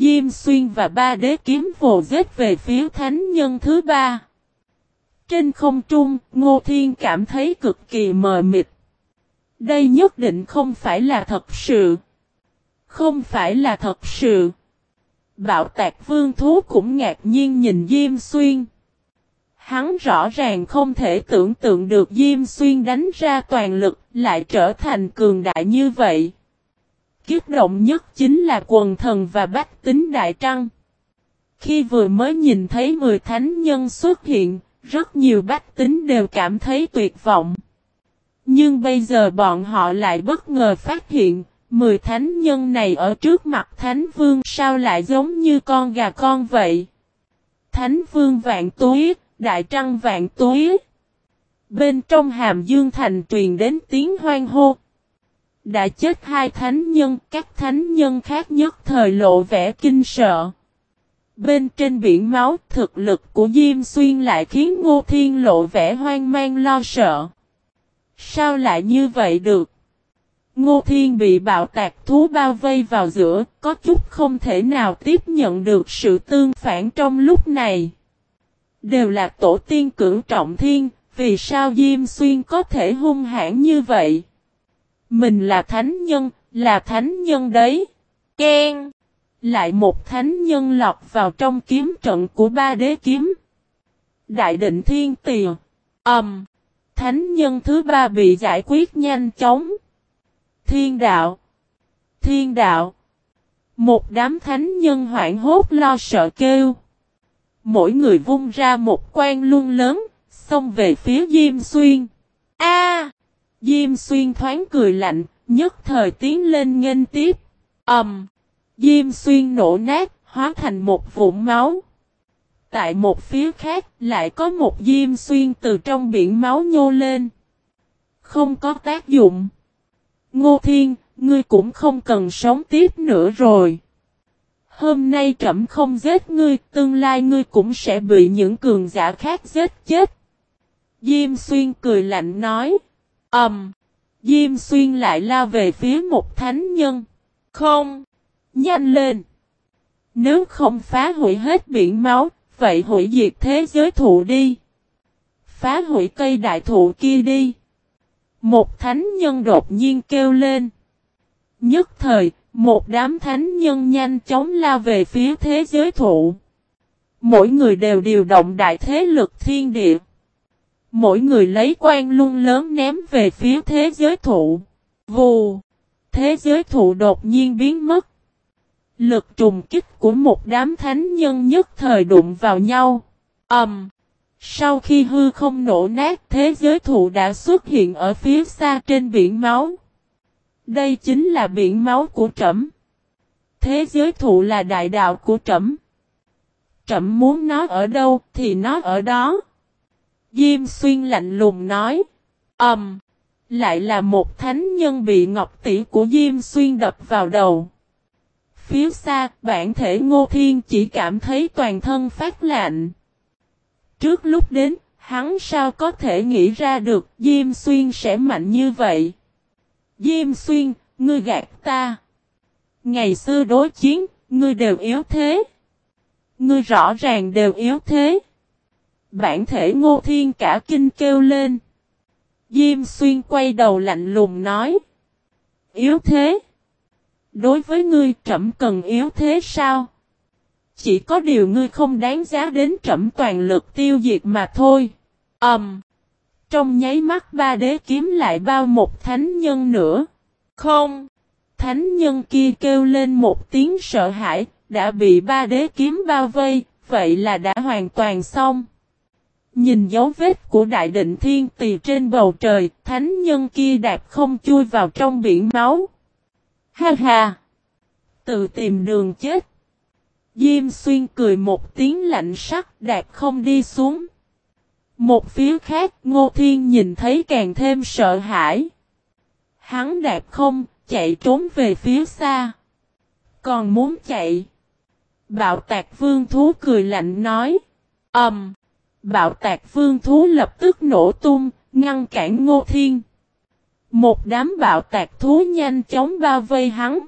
Diêm Xuyên và ba đế kiếm vồ giết về phía thánh nhân thứ ba. Trên không trung, Ngô Thiên cảm thấy cực kỳ mờ mịt. Đây nhất định không phải là thật sự. Không phải là thật sự. Bạo tạc vương thú cũng ngạc nhiên nhìn Diêm Xuyên. Hắn rõ ràng không thể tưởng tượng được Diêm Xuyên đánh ra toàn lực lại trở thành cường đại như vậy. Kiếp động nhất chính là quần thần và bách tính đại trăng. Khi vừa mới nhìn thấy 10 thánh nhân xuất hiện, rất nhiều bách tính đều cảm thấy tuyệt vọng. Nhưng bây giờ bọn họ lại bất ngờ phát hiện, 10 thánh nhân này ở trước mặt thánh vương sao lại giống như con gà con vậy. Thánh vương vạn túi, đại trăng vạn túi. Bên trong hàm dương thành truyền đến tiếng hoang hô. Đã chết hai thánh nhân, các thánh nhân khác nhất thời lộ vẻ kinh sợ. Bên trên biển máu, thực lực của Diêm Xuyên lại khiến Ngô Thiên lộ vẻ hoang mang lo sợ. Sao lại như vậy được? Ngô Thiên bị bạo tạc thú bao vây vào giữa, có chút không thể nào tiếp nhận được sự tương phản trong lúc này. Đều là tổ tiên cưỡng trọng thiên, vì sao Diêm Xuyên có thể hung hãn như vậy? Mình là thánh nhân, là thánh nhân đấy. Ken! Lại một thánh nhân lọt vào trong kiếm trận của ba đế kiếm. Đại định thiên tìa. Ẩm! Um, thánh nhân thứ ba bị giải quyết nhanh chóng. Thiên đạo! Thiên đạo! Một đám thánh nhân hoảng hốt lo sợ kêu. Mỗi người vung ra một quan luân lớn, xông về phía Diêm Xuyên. A! Diêm Xuyên thoáng cười lạnh, nhất thời tiến lên nghênh tiếp. Ầm! Um, Diêm Xuyên nổ nát, hóa thành một vụn máu. Tại một phía khác, lại có một Diêm Xuyên từ trong biển máu nhô lên. Không có tác dụng. Ngô Thiên, ngươi cũng không cần sống tiếp nữa rồi. Hôm nay trẫm không giết ngươi, tương lai ngươi cũng sẽ bị những cường giả khác giết chết. Diêm Xuyên cười lạnh nói. Ẩm. Um, Diêm Xuyên lại lao về phía một thánh nhân. Không. Nhanh lên. Nếu không phá hủy hết biển máu, vậy hủy diệt thế giới thụ đi. Phá hủy cây đại thụ kia đi. Một thánh nhân đột nhiên kêu lên. Nhất thời, một đám thánh nhân nhanh chóng lao về phía thế giới thụ. Mỗi người đều điều động đại thế lực thiên địa. Mỗi người lấy quan luôn lớn ném về phía thế giới thụ. Vù! Thế giới thụ đột nhiên biến mất. Lực trùng kích của một đám thánh nhân nhất thời đụng vào nhau. Ẩm! Um, sau khi hư không nổ nát thế giới thụ đã xuất hiện ở phía xa trên biển máu. Đây chính là biển máu của trẫm. Thế giới thụ là đại đạo của trẫm. Trẫm muốn nó ở đâu thì nó ở đó. Diêm xuyên lạnh lùng nói. Ẩm! Um, lại là một thánh nhân bị ngọc tỷ của Diêm xuyên đập vào đầu. Phía xa, bản thể Ngô Thiên chỉ cảm thấy toàn thân phát lạnh. Trước lúc đến, hắn sao có thể nghĩ ra được Diêm Xuyên sẽ mạnh như vậy? Diêm Xuyên, ngươi gạt ta. Ngày xưa đối chiến, ngươi đều yếu thế. Ngươi rõ ràng đều yếu thế. Bản thể Ngô Thiên cả kinh kêu lên. Diêm Xuyên quay đầu lạnh lùng nói. Yếu thế. Đối với ngươi trẩm cần yếu thế sao? Chỉ có điều ngươi không đáng giá đến trẩm toàn lực tiêu diệt mà thôi. Ẩm. Um, trong nháy mắt ba đế kiếm lại bao một thánh nhân nữa. Không. Thánh nhân kia kêu lên một tiếng sợ hãi, đã bị ba đế kiếm bao vây, vậy là đã hoàn toàn xong. Nhìn dấu vết của đại định thiên tỳ trên bầu trời, thánh nhân kia đạp không chui vào trong biển máu. Ha ha! Tự tìm đường chết. Diêm xuyên cười một tiếng lạnh sắc đạp không đi xuống. Một phía khác Ngô Thiên nhìn thấy càng thêm sợ hãi. Hắn đạp không, chạy trốn về phía xa. Còn muốn chạy. Bạo tạc vương thú cười lạnh nói. Ẩm. Um, bạo tạc vương thú lập tức nổ tung, ngăn cản Ngô Thiên. Một đám bạo tạc thú nhanh chóng bao vây hắn.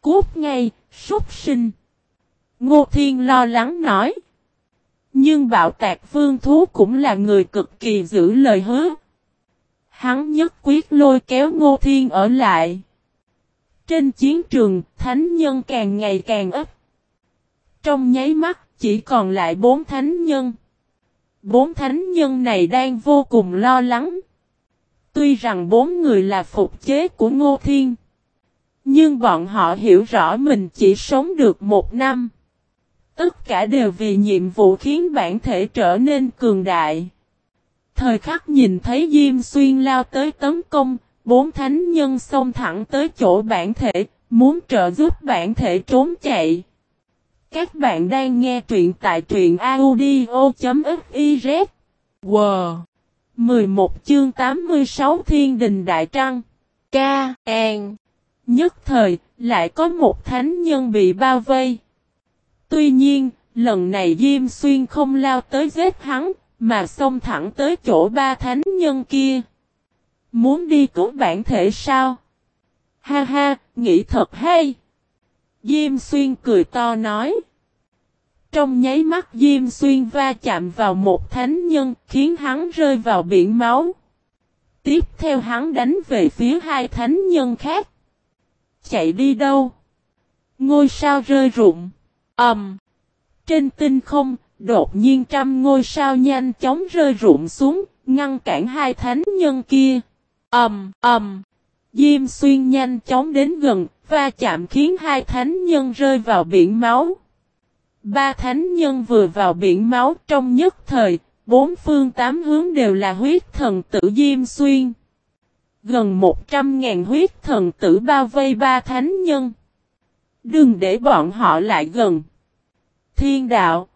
Cút ngay, súc sinh. Ngô Thiên lo lắng nói. Nhưng bạo tạc vương thú cũng là người cực kỳ giữ lời hứa. Hắn nhất quyết lôi kéo Ngô Thiên ở lại. Trên chiến trường, thánh nhân càng ngày càng ít. Trong nháy mắt, chỉ còn lại bốn thánh nhân. Bốn thánh nhân này đang vô cùng lo lắng. Tuy rằng bốn người là phục chế của Ngô Thiên. Nhưng bọn họ hiểu rõ mình chỉ sống được một năm. Tất cả đều vì nhiệm vụ khiến bản thể trở nên cường đại. Thời khắc nhìn thấy Diêm Xuyên lao tới tấn công, bốn thánh nhân xông thẳng tới chỗ bản thể, muốn trợ giúp bản thể trốn chạy. Các bạn đang nghe truyện tại truyện audio.fiz. Wow! 11 chương 86 Thiên Đình Đại Trăng. Ca, An. Nhất thời, lại có một thánh nhân bị bao vây. Tuy nhiên, lần này Diêm Xuyên không lao tới giết hắn, mà xông thẳng tới chỗ ba thánh nhân kia. Muốn đi cứu bản thể sao? Ha ha, nghĩ thật hay. Diêm Xuyên cười to nói. Trong nháy mắt Diêm Xuyên va chạm vào một thánh nhân khiến hắn rơi vào biển máu. Tiếp theo hắn đánh về phía hai thánh nhân khác. Chạy đi đâu? Ngôi sao rơi rụng. Ẩm. Um. Trên tinh không, đột nhiên trăm ngôi sao nhanh chóng rơi rụng xuống, ngăn cản hai thánh nhân kia. Ẩm, um, Ẩm. Um. Diêm xuyên nhanh chóng đến gần, va chạm khiến hai thánh nhân rơi vào biển máu. Ba thánh nhân vừa vào biển máu trong nhất thời, bốn phương tám hướng đều là huyết thần tử Diêm Xuyên. Gần một trăm ngàn huyết thần tử bao vây ba thánh nhân. Đừng để bọn họ lại gần. Thiên đạo.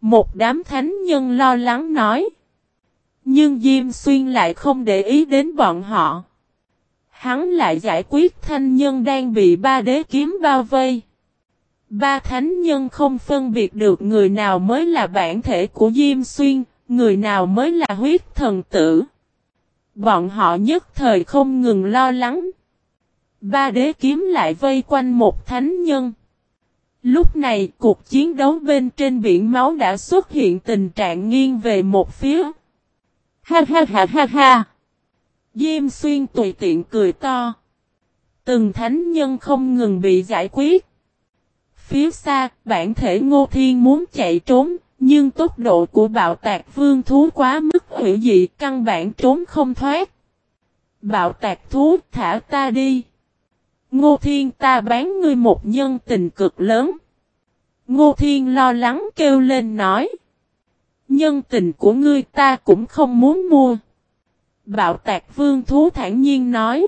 Một đám thánh nhân lo lắng nói. Nhưng Diêm Xuyên lại không để ý đến bọn họ. Hắn lại giải quyết thanh nhân đang bị ba đế kiếm bao vây. Ba thánh nhân không phân biệt được người nào mới là bản thể của Diêm Xuyên, người nào mới là huyết thần tử. Bọn họ nhất thời không ngừng lo lắng. Ba đế kiếm lại vây quanh một thánh nhân. Lúc này cuộc chiến đấu bên trên biển máu đã xuất hiện tình trạng nghiêng về một phía. Ha ha ha ha ha. Diêm xuyên tùy tiện cười to. Từng thánh nhân không ngừng bị giải quyết. Phía xa, bản thể ngô thiên muốn chạy trốn, nhưng tốc độ của bạo tạc vương thú quá mức hữu dị căn bản trốn không thoát. Bạo tạc thú thả ta đi. Ngô Thiên ta bán ngươi một nhân tình cực lớn. Ngô Thiên lo lắng kêu lên nói. Nhân tình của ngươi ta cũng không muốn mua. Bạo tạc vương thú thản nhiên nói.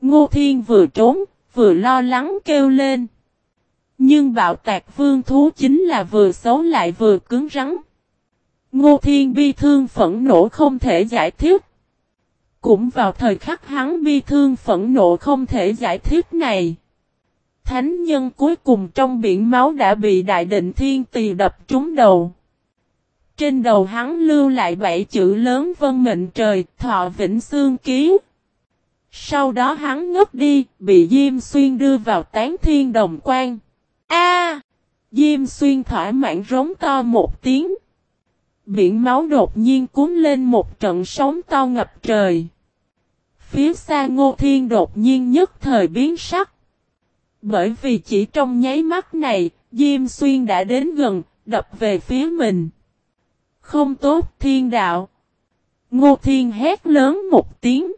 Ngô Thiên vừa trốn, vừa lo lắng kêu lên. Nhưng bạo tạc vương thú chính là vừa xấu lại vừa cứng rắn. Ngô Thiên bi thương phẫn nộ không thể giải thích. Cũng vào thời khắc hắn bi thương phẫn nộ không thể giải thích này. Thánh nhân cuối cùng trong biển máu đã bị đại định thiên tỳ đập trúng đầu. Trên đầu hắn lưu lại bảy chữ lớn vân mệnh trời, thọ vĩnh xương ký. Sau đó hắn ngất đi, bị Diêm Xuyên đưa vào tán thiên đồng quan. A! Diêm Xuyên thỏa mãn rống to một tiếng. Biển máu đột nhiên cuốn lên một trận sóng to ngập trời. Phía xa Ngô Thiên đột nhiên nhất thời biến sắc. Bởi vì chỉ trong nháy mắt này, Diêm Xuyên đã đến gần, đập về phía mình. Không tốt thiên đạo. Ngô Thiên hét lớn một tiếng.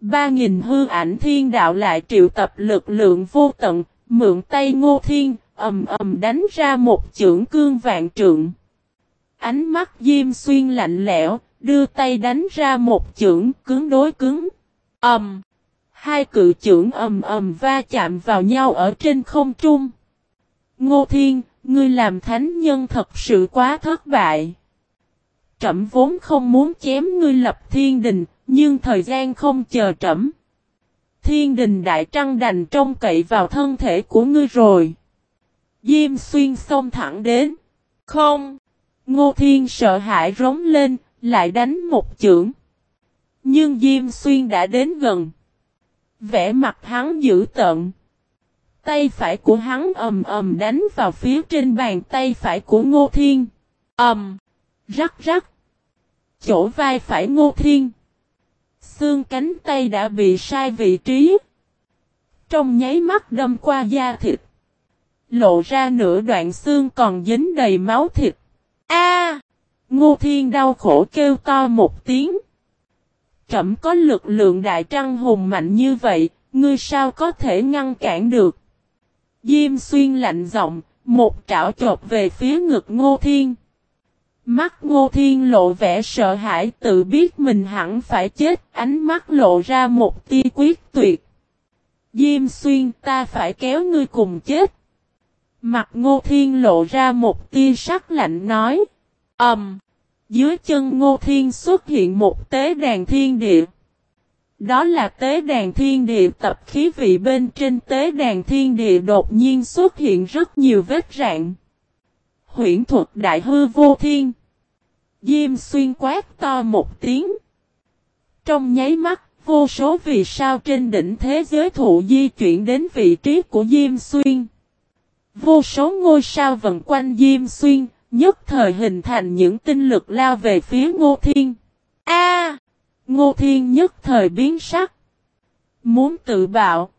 Ba nghìn hư ảnh thiên đạo lại triệu tập lực lượng vô tận, mượn tay Ngô Thiên, ầm ầm đánh ra một chưởng cương vạn trượng. Ánh mắt Diêm Xuyên lạnh lẽo, đưa tay đánh ra một chưởng cứng đối cứng. Ầm. Hai cự trưởng ầm ầm va chạm vào nhau ở trên không trung. Ngô Thiên, ngươi làm thánh nhân thật sự quá thất bại trẫm vốn không muốn chém ngươi lập thiên đình, nhưng thời gian không chờ trẫm. Thiên đình đại trăng đành trông cậy vào thân thể của ngươi rồi. Diêm xuyên xông thẳng đến. Không. Ngô Thiên sợ hãi rống lên, lại đánh một chưởng. Nhưng Diêm xuyên đã đến gần. Vẽ mặt hắn dữ tận. Tay phải của hắn ầm ầm đánh vào phía trên bàn tay phải của Ngô Thiên. ầm, rắc rắc. Chỗ vai phải Ngô Thiên. Xương cánh tay đã bị sai vị trí. Trong nháy mắt đâm qua da thịt. Lộ ra nửa đoạn xương còn dính đầy máu thịt. A! Ngô Thiên đau khổ kêu to một tiếng. Trẩm có lực lượng đại trăng hùng mạnh như vậy, ngươi sao có thể ngăn cản được? Diêm xuyên lạnh giọng, một trảo chộp về phía ngực Ngô Thiên. Mắt Ngô Thiên lộ vẻ sợ hãi tự biết mình hẳn phải chết, ánh mắt lộ ra một tia quyết tuyệt. Diêm xuyên ta phải kéo ngươi cùng chết. Mặt Ngô Thiên lộ ra một tia sắc lạnh nói. Ẩm. Um, dưới chân Ngô Thiên xuất hiện một tế đàn thiên địa. Đó là tế đàn thiên địa tập khí vị bên trên tế đàn thiên địa đột nhiên xuất hiện rất nhiều vết rạn. Huyển thuật đại hư vô thiên. Diêm xuyên quát to một tiếng. Trong nháy mắt, vô số vì sao trên đỉnh thế giới thụ di chuyển đến vị trí của Diêm xuyên. Vô số ngôi sao vần quanh Diêm xuyên, nhất thời hình thành những tinh lực lao về phía Ngô Thiên. A! Ngô Thiên nhất thời biến sắc. Muốn tự bạo.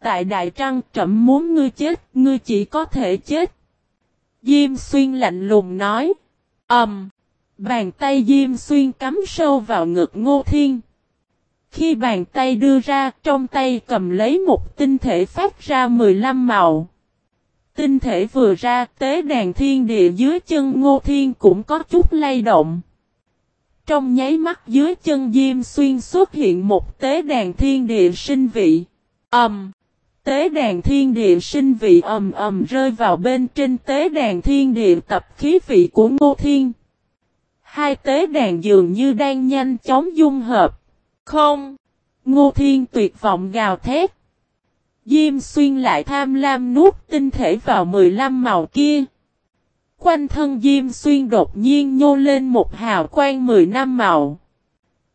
Tại Đại Trăng trẫm muốn ngươi chết, ngươi chỉ có thể chết. Diêm xuyên lạnh lùng nói. Ẩm. Um, bàn tay Diêm xuyên cắm sâu vào ngực Ngô Thiên. Khi bàn tay đưa ra, trong tay cầm lấy một tinh thể phát ra 15 màu. Tinh thể vừa ra, tế đàn thiên địa dưới chân Ngô Thiên cũng có chút lay động. Trong nháy mắt dưới chân Diêm Xuyên xuất hiện một tế đàn thiên địa sinh vị. Ẩm! Um, tế đàn thiên địa sinh vị ầm ầm rơi vào bên trên tế đàn thiên địa tập khí vị của Ngô Thiên. Hai tế đàn dường như đang nhanh chóng dung hợp. Không! Ngô Thiên tuyệt vọng gào thét. Diêm xuyên lại tham lam nuốt tinh thể vào 15 màu kia. Quanh thân Diêm xuyên đột nhiên nhô lên một hào quang 10 năm màu.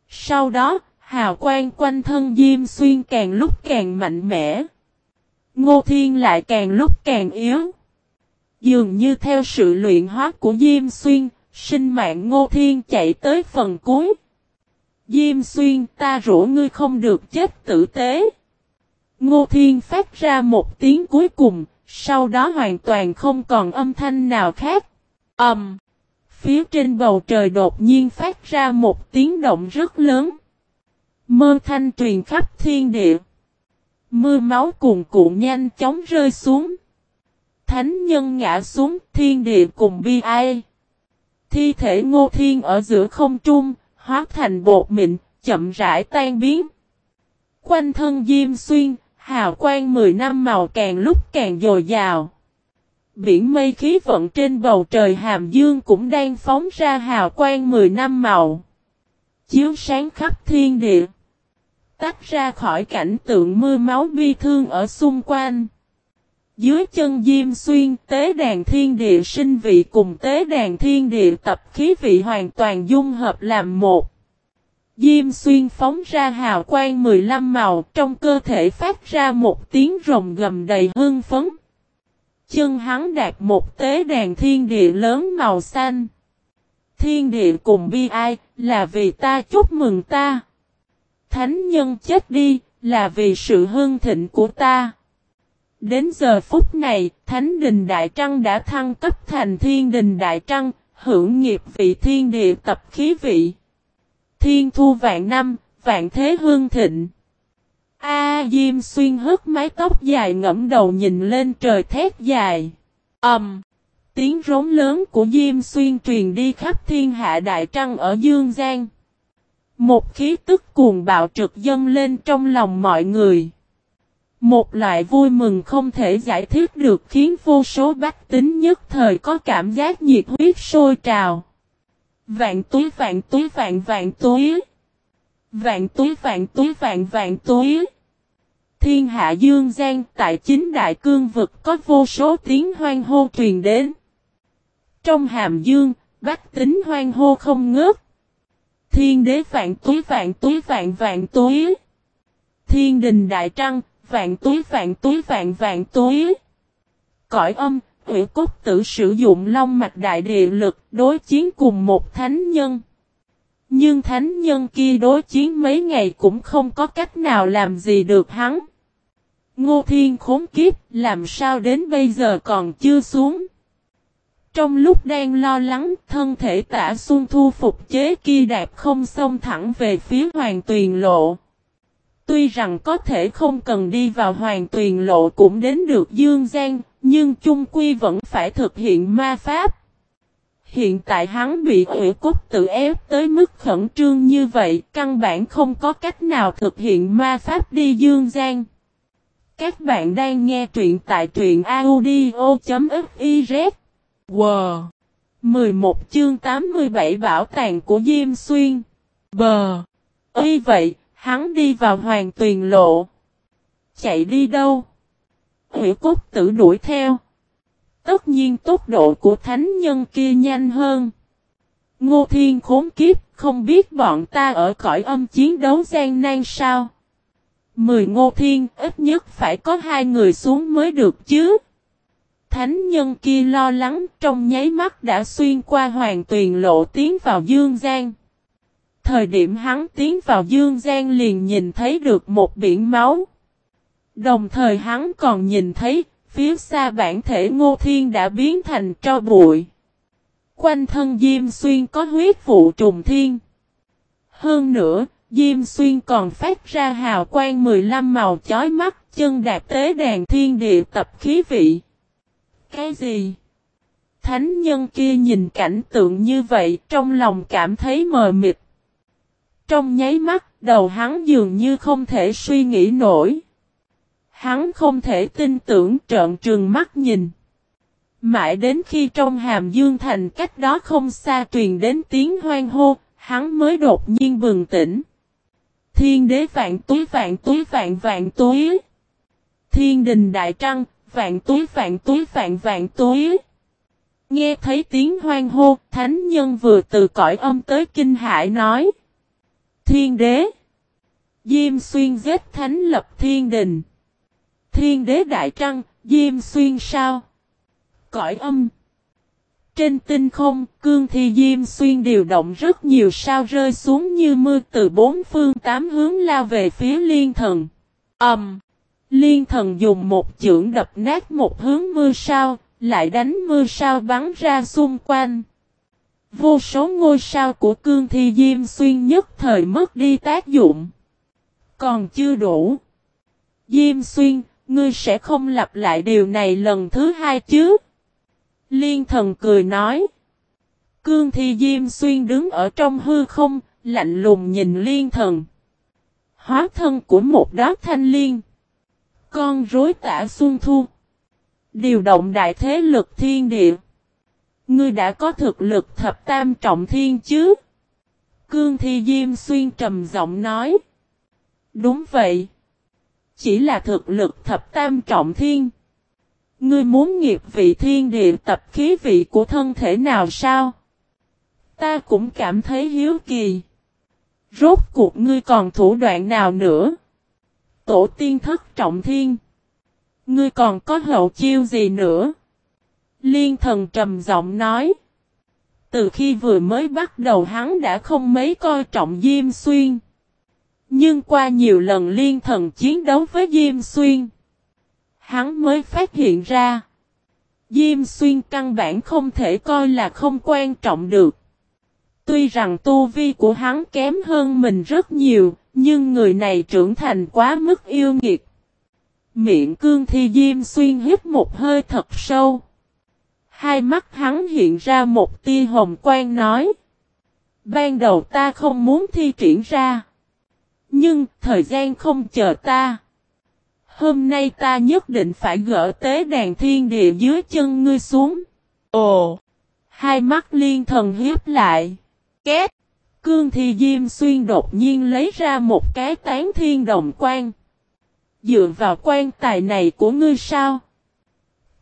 Sau đó, hào quang quanh thân Diêm xuyên càng lúc càng mạnh mẽ. Ngô Thiên lại càng lúc càng yếu. Dường như theo sự luyện hóa của Diêm Xuyên, sinh mạng Ngô Thiên chạy tới phần cuối. Diêm Xuyên ta rủ ngươi không được chết tử tế. Ngô Thiên phát ra một tiếng cuối cùng, sau đó hoàn toàn không còn âm thanh nào khác. Ầm! Um, phía trên bầu trời đột nhiên phát ra một tiếng động rất lớn. Mơ thanh truyền khắp thiên địa. Mưa máu cuồn cuộn nhanh chóng rơi xuống. Thánh nhân ngã xuống thiên địa cùng bi ai. Thi thể ngô thiên ở giữa không trung, hóa thành bột mịn, chậm rãi tan biến. Quanh thân Diêm Xuyên, hào quang 10 năm màu càng lúc càng dồi dào. Biển mây khí vận trên bầu trời hàm dương cũng đang phóng ra hào quang 10 năm màu. Chiếu sáng khắp thiên địa. Tách ra khỏi cảnh tượng mưa máu bi thương ở xung quanh. Dưới chân Diêm Xuyên, tế đàn thiên địa sinh vị cùng tế đàn thiên địa tập khí vị hoàn toàn dung hợp làm một. Diêm xuyên phóng ra hào quang 15 màu, trong cơ thể phát ra một tiếng rồng gầm đầy hương phấn. Chân hắn đạt một tế đàn thiên địa lớn màu xanh. Thiên địa cùng bi ai, là vì ta chúc mừng ta. Thánh nhân chết đi là vì sự hương thịnh của ta. Đến giờ phút này, Thánh Đình Đại Trăng đã thăng cấp thành Thiên Đình Đại Trăng, hưởng nghiệp vị thiên địa tập khí vị. Thiên thu vạn năm, vạn thế hương thịnh. A Diêm xuyên hất mái tóc dài ngẫm đầu nhìn lên trời thét dài. Ầm. Um, tiếng rống lớn của Diêm xuyên truyền đi khắp thiên hạ đại trăng ở Dương Giang. Một khí tức cuồng bạo trực dâng lên trong lòng mọi người. Một loại vui mừng không thể giải thích được khiến vô số bách tính nhất thời có cảm giác nhiệt huyết sôi trào. Vạn túi vạn túi vạn vạn túi. Vạn túi vạn túi vạn vạn túi. Thiên hạ dương gian tại chính đại cương vực có vô số tiếng hoang hô truyền đến. Trong hàm dương, bách tính hoang hô không ngớt. Thiên đế vạn túi vạn túi vạn vạn túi. Thiên đình đại trăng, vạn túi vạn túi vạn vạn túi. Cõi âm, Hủy cốt tử sử dụng long mạch đại địa lực đối chiến cùng một thánh nhân. Nhưng thánh nhân kia đối chiến mấy ngày cũng không có cách nào làm gì được hắn. Ngô Thiên khốn kiếp, làm sao đến bây giờ còn chưa xuống. Trong lúc đang lo lắng, thân thể tả xuân thu phục chế kia đạp không xông thẳng về phía hoàng tuyền lộ. Tuy rằng có thể không cần đi vào hoàng tuyền lộ cũng đến được Dương Giang, nhưng chung quy vẫn phải thực hiện ma pháp. Hiện tại hắn bị ủy cốt tự ép tới mức khẩn trương như vậy, căn bản không có cách nào thực hiện ma pháp đi Dương Giang. Các bạn đang nghe truyện tại truyện audio.fiz. Wow! 11 chương 87 Bảo tàng của Diêm Xuyên. Bờ! Ý vậy, hắn đi vào hoàng tuyền lộ. Chạy đi đâu? Hủy cốt tử đuổi theo. Tất nhiên tốc độ của thánh nhân kia nhanh hơn. Ngô Thiên khốn kiếp, không biết bọn ta ở cõi âm chiến đấu gian nan sao. Mười Ngô Thiên, ít nhất phải có hai người xuống mới được chứ. Thánh nhân kia lo lắng, trong nháy mắt đã xuyên qua hoàng tuyền lộ tiến vào Dương Giang. Thời điểm hắn tiến vào Dương Giang liền nhìn thấy được một biển máu. Đồng thời hắn còn nhìn thấy, phía xa bản thể Ngô Thiên đã biến thành tro bụi. Quanh thân Diêm Xuyên có huyết vụ trùng thiên. Hơn nữa, Diêm Xuyên còn phát ra hào quang 15 màu chói mắt, chân đạp tế đàn thiên địa tập khí vị. Cái gì? Thánh nhân kia nhìn cảnh tượng như vậy, trong lòng cảm thấy mờ mịt. Trong nháy mắt, đầu hắn dường như không thể suy nghĩ nổi. Hắn không thể tin tưởng trợn trừng mắt nhìn. Mãi đến khi trong hàm dương thành cách đó không xa truyền đến tiếng hoang hô, hắn mới đột nhiên bừng tỉnh. Thiên đế vạn túi vạn túi vạn vạn túi. Thiên đình đại trăng, vạn túi vạn túi vạn vạn túi. Nghe thấy tiếng hoang hô, thánh nhân vừa từ cõi âm tới kinh hải nói. Thiên đế. Diêm xuyên giết thánh lập thiên đình. Thiên đế đại trăng, Diêm Xuyên sao? Cõi âm. Trên tinh không, cương thi Diêm Xuyên điều động rất nhiều sao rơi xuống như mưa từ bốn phương tám hướng lao về phía liên thần. Âm. Um, liên thần dùng một chưởng đập nát một hướng mưa sao, lại đánh mưa sao bắn ra xung quanh. Vô số ngôi sao của cương thi Diêm Xuyên nhất thời mất đi tác dụng. Còn chưa đủ. Diêm Xuyên, Ngươi sẽ không lặp lại điều này lần thứ hai chứ? Liên thần cười nói. Cương thi Diêm Xuyên đứng ở trong hư không, lạnh lùng nhìn liên thần. Hóa thân của một đóa thanh liên. Con rối tả xuân thu. Điều động đại thế lực thiên địa. Ngươi đã có thực lực thập tam trọng thiên chứ? Cương thi Diêm Xuyên trầm giọng nói. Đúng vậy chỉ là thực lực thập tam trọng thiên. Ngươi muốn nghiệp vị thiên địa tập khí vị của thân thể nào sao? Ta cũng cảm thấy hiếu kỳ. Rốt cuộc ngươi còn thủ đoạn nào nữa? Tổ tiên thất trọng thiên. Ngươi còn có hậu chiêu gì nữa? Liên thần trầm giọng nói. Từ khi vừa mới bắt đầu hắn đã không mấy coi trọng Diêm Xuyên. Nhưng qua nhiều lần liên thần chiến đấu với Diêm Xuyên, hắn mới phát hiện ra. Diêm Xuyên căn bản không thể coi là không quan trọng được. Tuy rằng tu vi của hắn kém hơn mình rất nhiều, nhưng người này trưởng thành quá mức yêu nghiệt. Miệng cương thi Diêm Xuyên hít một hơi thật sâu. Hai mắt hắn hiện ra một tia hồng quang nói. Ban đầu ta không muốn thi triển ra. Nhưng, thời gian không chờ ta. Hôm nay ta nhất định phải gỡ tế đàn thiên địa dưới chân ngươi xuống. Ồ! Hai mắt liên thần hiếp lại. Két! Cương thi diêm xuyên đột nhiên lấy ra một cái tán thiên đồng quan. Dựa vào quan tài này của ngươi sao?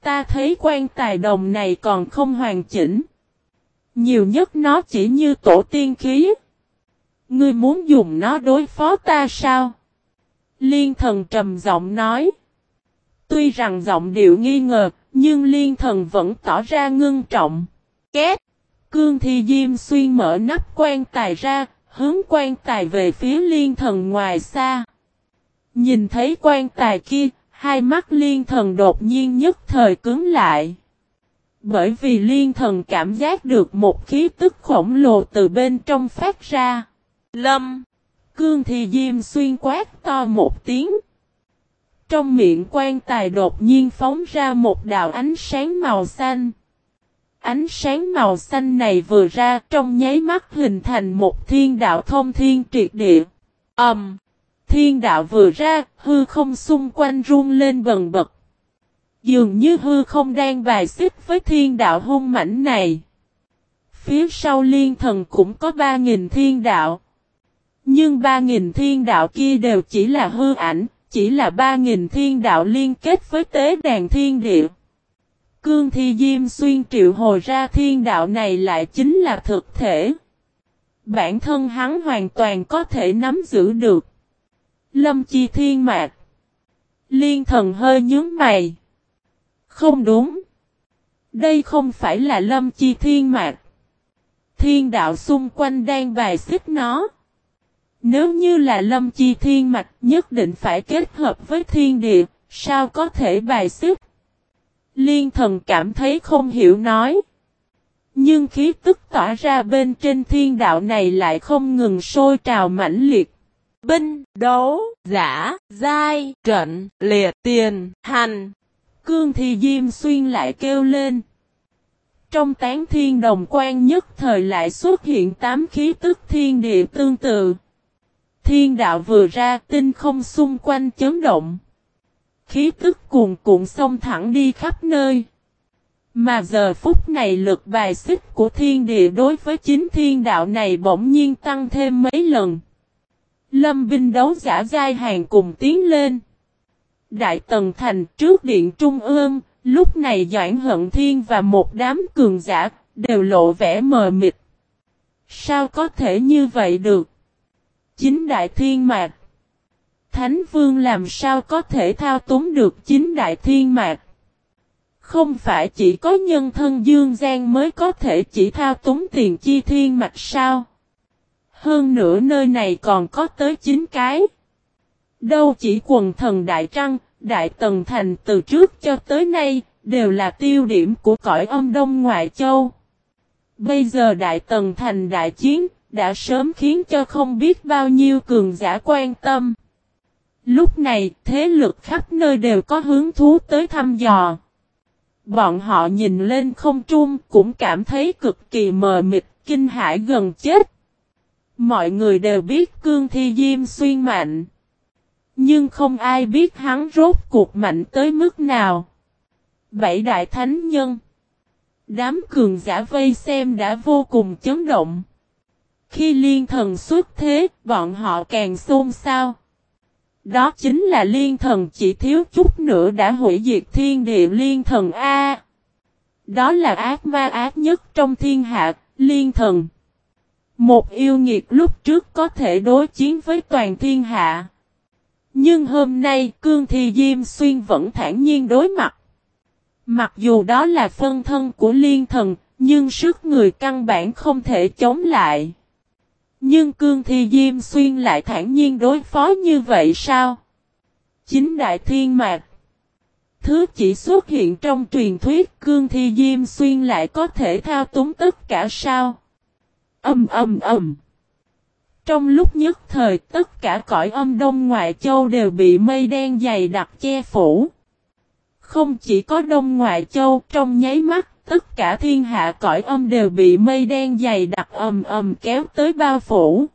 Ta thấy quan tài đồng này còn không hoàn chỉnh. Nhiều nhất nó chỉ như tổ tiên khí. Ngươi muốn dùng nó đối phó ta sao? Liên thần trầm giọng nói. Tuy rằng giọng điệu nghi ngờ, nhưng liên thần vẫn tỏ ra ngưng trọng. Két! Cương Thi Diêm Xuyên mở nắp quan tài ra, hướng quan tài về phía liên thần ngoài xa. Nhìn thấy quan tài kia, hai mắt liên thần đột nhiên nhất thời cứng lại. Bởi vì liên thần cảm giác được một khí tức khổng lồ từ bên trong phát ra. Lâm! Cương Thi Diêm Xuyên quát to một tiếng. Trong miệng quan tài đột nhiên phóng ra một đạo ánh sáng màu xanh. Ánh sáng màu xanh này vừa ra trong nháy mắt hình thành một thiên đạo thông thiên triệt địa. Ẩm! Um, thiên đạo vừa ra, hư không xung quanh rung lên bần bật. Dường như hư không đang bài xích với thiên đạo hung mảnh này. Phía sau liên thần cũng có ba nghìn thiên đạo. Nhưng ba nghìn thiên đạo kia đều chỉ là hư ảnh, chỉ là ba nghìn thiên đạo liên kết với tế đàn thiên địa. Cương Thi Diêm Xuyên triệu hồi ra thiên đạo này lại chính là thực thể. Bản thân hắn hoàn toàn có thể nắm giữ được. Lâm Chi Thiên Mạc Liên thần hơi nhướng mày. Không đúng. Đây không phải là Lâm Chi Thiên Mạc. Thiên đạo xung quanh đang bài xích nó. Nếu như là Lâm Chi Thiên Mạch nhất định phải kết hợp với thiên địa, sao có thể bài xích? Liên thần cảm thấy không hiểu nói. Nhưng khí tức tỏa ra bên trên thiên đạo này lại không ngừng sôi trào mãnh liệt. Binh, đấu, giả, giai, trận, liệt, tiền, hành. Cương thì diêm xuyên lại kêu lên. Trong tán thiên đồng quan nhất thời lại xuất hiện tám khí tức thiên địa tương tự. Thiên đạo vừa ra tinh không xung quanh chấn động. Khí tức cuồn cuộn xông thẳng đi khắp nơi. Mà giờ phút này lực bài xích của thiên địa đối với chính thiên đạo này bỗng nhiên tăng thêm mấy lần. Lâm binh đấu giả giai hàng cùng tiến lên. Đại Tần Thành trước điện Trung ương, lúc này Doãn Hận Thiên và một đám cường giả đều lộ vẻ mờ mịt. Sao có thể như vậy được? Chính đại thiên mạc. Thánh vương làm sao có thể thao túng được chính đại thiên mạc. Không phải chỉ có nhân thân dương gian mới có thể chỉ thao túng tiền chi thiên mạch sao. Hơn nữa nơi này còn có tới 9 cái. Đâu chỉ quần thần Đại Trăng, Đại Tần Thành từ trước cho tới nay, đều là tiêu điểm của cõi âm đông ngoại châu. Bây giờ Đại Tần Thành đại chiến, đã sớm khiến cho không biết bao nhiêu cường giả quan tâm. Lúc này, thế lực khắp nơi đều có hướng thú tới thăm dò. Bọn họ nhìn lên không trung cũng cảm thấy cực kỳ mờ mịt, kinh hãi gần chết. Mọi người đều biết cương thi diêm xuyên mạnh. Nhưng không ai biết hắn rốt cuộc mạnh tới mức nào. Bảy đại thánh nhân. Đám cường giả vây xem đã vô cùng chấn động. Khi liên thần xuất thế, bọn họ càng xôn xao. Đó chính là liên thần chỉ thiếu chút nữa đã hủy diệt thiên địa liên thần A. Đó là ác ma ác nhất trong thiên hạ, liên thần. Một yêu nghiệt lúc trước có thể đối chiến với toàn thiên hạ. Nhưng hôm nay cương thi diêm xuyên vẫn thản nhiên đối mặt. Mặc dù đó là phân thân của liên thần, nhưng sức người căn bản không thể chống lại. Nhưng cương thi diêm xuyên lại thản nhiên đối phó như vậy sao? Chính đại thiên mạc. Thứ chỉ xuất hiện trong truyền thuyết, cương thi diêm xuyên lại có thể thao túng tất cả sao? Âm âm âm. Trong lúc nhất thời, tất cả cõi âm đông ngoại châu đều bị mây đen dày đặc che phủ. Không chỉ có đông ngoại châu, trong nháy mắt tất cả thiên hạ cõi âm đều bị mây đen dày đặc ầm ầm kéo tới bao phủ.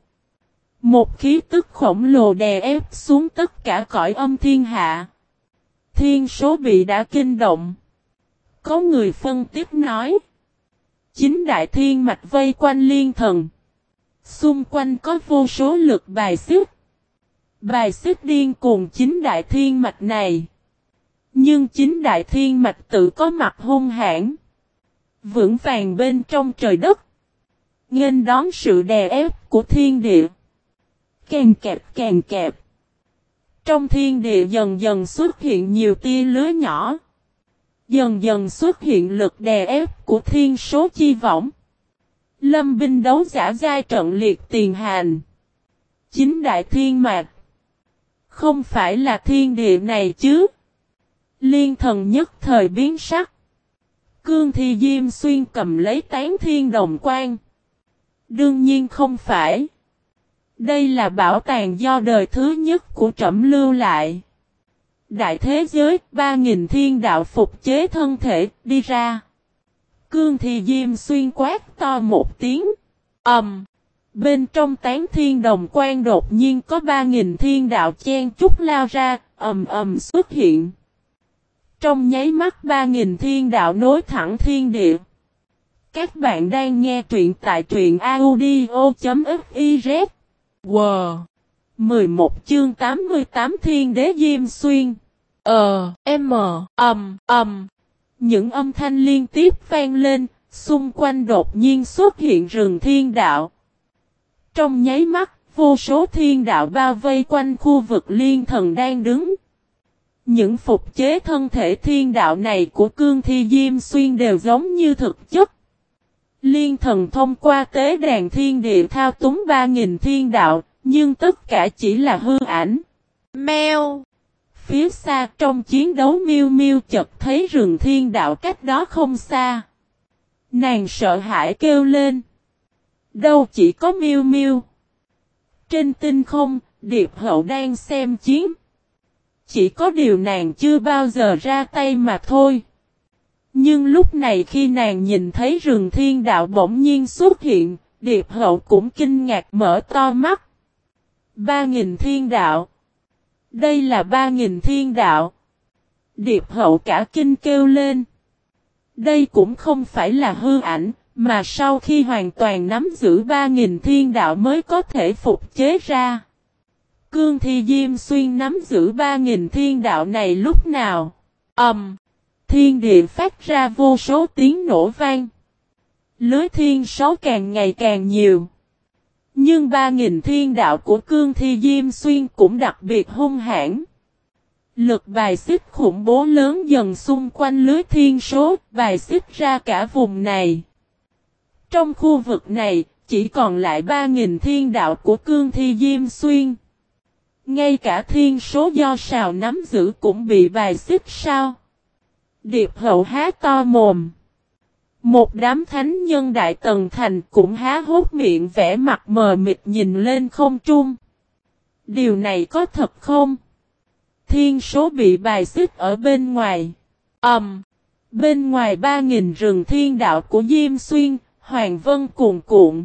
Một khí tức khổng lồ đè ép xuống tất cả cõi âm thiên hạ. Thiên số bị đã kinh động. Có người phân tích nói. Chính đại thiên mạch vây quanh liên thần. Xung quanh có vô số lực bài xích. Bài xích điên cùng chính đại thiên mạch này. Nhưng chính đại thiên mạch tự có mặt hung hãn. Vững vàng bên trong trời đất. Nghênh đón sự đè ép của thiên địa. Càng kẹp càng kẹp. Trong thiên địa dần dần xuất hiện nhiều tia lưới nhỏ. Dần dần xuất hiện lực đè ép của thiên số chi võng. Lâm binh đấu giả giai trận liệt tiền hành. Chính đại thiên mạc. Không phải là thiên địa này chứ. Liên thần nhất thời biến sắc. Cương thi diêm xuyên cầm lấy tán thiên đồng quan. Đương nhiên không phải. Đây là bảo tàng do đời thứ nhất của trẩm lưu lại. Đại thế giới, ba nghìn thiên đạo phục chế thân thể, đi ra. Cương thi diêm xuyên quát to một tiếng. Ẩm. Um, bên trong tán thiên đồng quan đột nhiên có ba nghìn thiên đạo chen chút lao ra, ầm ầm xuất hiện. Trong nháy mắt ba nghìn thiên đạo nối thẳng thiên địa. Các bạn đang nghe truyện tại truyện audio.fiz. Wow! 11 chương 88 Thiên Đế Diêm Xuyên. Ờ, M, ầm, ầm. Những âm thanh liên tiếp vang lên, xung quanh đột nhiên xuất hiện rừng thiên đạo. Trong nháy mắt, vô số thiên đạo bao vây quanh khu vực liên thần đang đứng. Những phục chế thân thể thiên đạo này của cương thi diêm xuyên đều giống như thực chất. Liên thần thông qua tế đàn thiên địa thao túng 3.000 thiên đạo, nhưng tất cả chỉ là hư ảnh. Mèo! Phía xa trong chiến đấu miêu miêu chợt thấy rừng thiên đạo cách đó không xa. Nàng sợ hãi kêu lên. Đâu chỉ có miêu miêu. Trên tinh không, Điệp Hậu đang xem chiến. Chỉ có điều nàng chưa bao giờ ra tay mà thôi. Nhưng lúc này khi nàng nhìn thấy rừng thiên đạo bỗng nhiên xuất hiện, Điệp Hậu cũng kinh ngạc mở to mắt. Ba nghìn thiên đạo. Đây là ba nghìn thiên đạo. Điệp Hậu cả kinh kêu lên. Đây cũng không phải là hư ảnh, mà sau khi hoàn toàn nắm giữ ba nghìn thiên đạo mới có thể phục chế ra. Cương Thi Diêm Xuyên nắm giữ ba nghìn thiên đạo này lúc nào? Ẩm! Um, thiên địa phát ra vô số tiếng nổ vang. Lưới thiên số càng ngày càng nhiều. Nhưng ba nghìn thiên đạo của Cương Thi Diêm Xuyên cũng đặc biệt hung hãn. Lực bài xích khủng bố lớn dần xung quanh lưới thiên số, bài xích ra cả vùng này. Trong khu vực này, chỉ còn lại ba nghìn thiên đạo của Cương Thi Diêm Xuyên. Ngay cả thiên số do sào nắm giữ cũng bị bài xích sao? Điệp hậu há to mồm. Một đám thánh nhân đại tần thành cũng há hốt miệng vẽ mặt mờ mịt nhìn lên không trung. Điều này có thật không? Thiên số bị bài xích ở bên ngoài. Ẩm. Um, bên ngoài ba nghìn rừng thiên đạo của Diêm Xuyên, Hoàng Vân cuồn cuộn.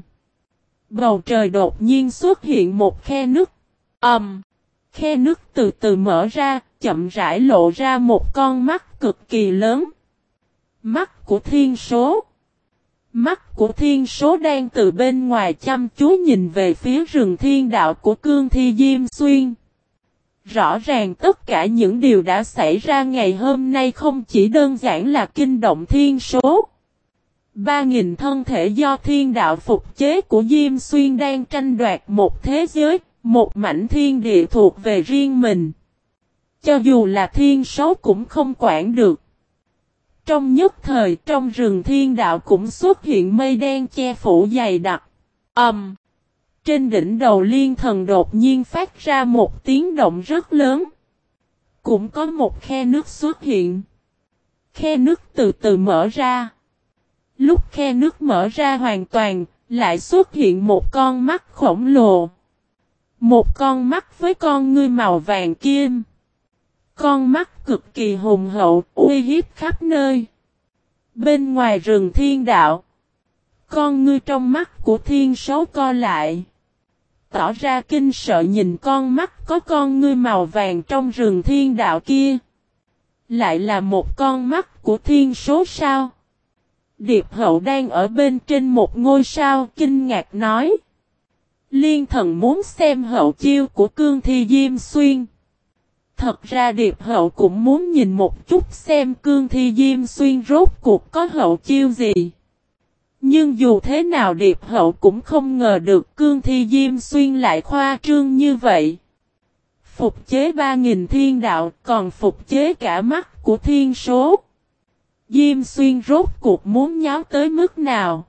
Bầu trời đột nhiên xuất hiện một khe nước. Ẩm. Um, khe nước từ từ mở ra, chậm rãi lộ ra một con mắt cực kỳ lớn. Mắt của thiên số. Mắt của thiên số đang từ bên ngoài chăm chú nhìn về phía rừng thiên đạo của cương thi Diêm Xuyên. Rõ ràng tất cả những điều đã xảy ra ngày hôm nay không chỉ đơn giản là kinh động thiên số. Ba nghìn thân thể do thiên đạo phục chế của Diêm Xuyên đang tranh đoạt một thế giới, một mảnh thiên địa thuộc về riêng mình. Cho dù là thiên số cũng không quản được. Trong nhất thời trong rừng thiên đạo cũng xuất hiện mây đen che phủ dày đặc. Ẩm. Um, trên đỉnh đầu liên thần đột nhiên phát ra một tiếng động rất lớn. Cũng có một khe nước xuất hiện. Khe nước từ từ mở ra. Lúc khe nước mở ra hoàn toàn, lại xuất hiện một con mắt khổng lồ. Một con mắt với con ngươi màu vàng kim. Con mắt cực kỳ hùng hậu, uy hiếp khắp nơi. Bên ngoài rừng thiên đạo. Con ngươi trong mắt của thiên sấu co lại. Tỏ ra kinh sợ nhìn con mắt có con ngươi màu vàng trong rừng thiên đạo kia. Lại là một con mắt của thiên số sao. Điệp hậu đang ở bên trên một ngôi sao kinh ngạc nói. Liên thần muốn xem hậu chiêu của cương thi Diêm Xuyên. Thật ra Điệp Hậu cũng muốn nhìn một chút xem cương thi Diêm Xuyên rốt cuộc có hậu chiêu gì. Nhưng dù thế nào Điệp Hậu cũng không ngờ được cương thi Diêm Xuyên lại khoa trương như vậy. Phục chế ba nghìn thiên đạo, còn phục chế cả mắt của thiên số. Diêm xuyên rốt cuộc muốn nháo tới mức nào?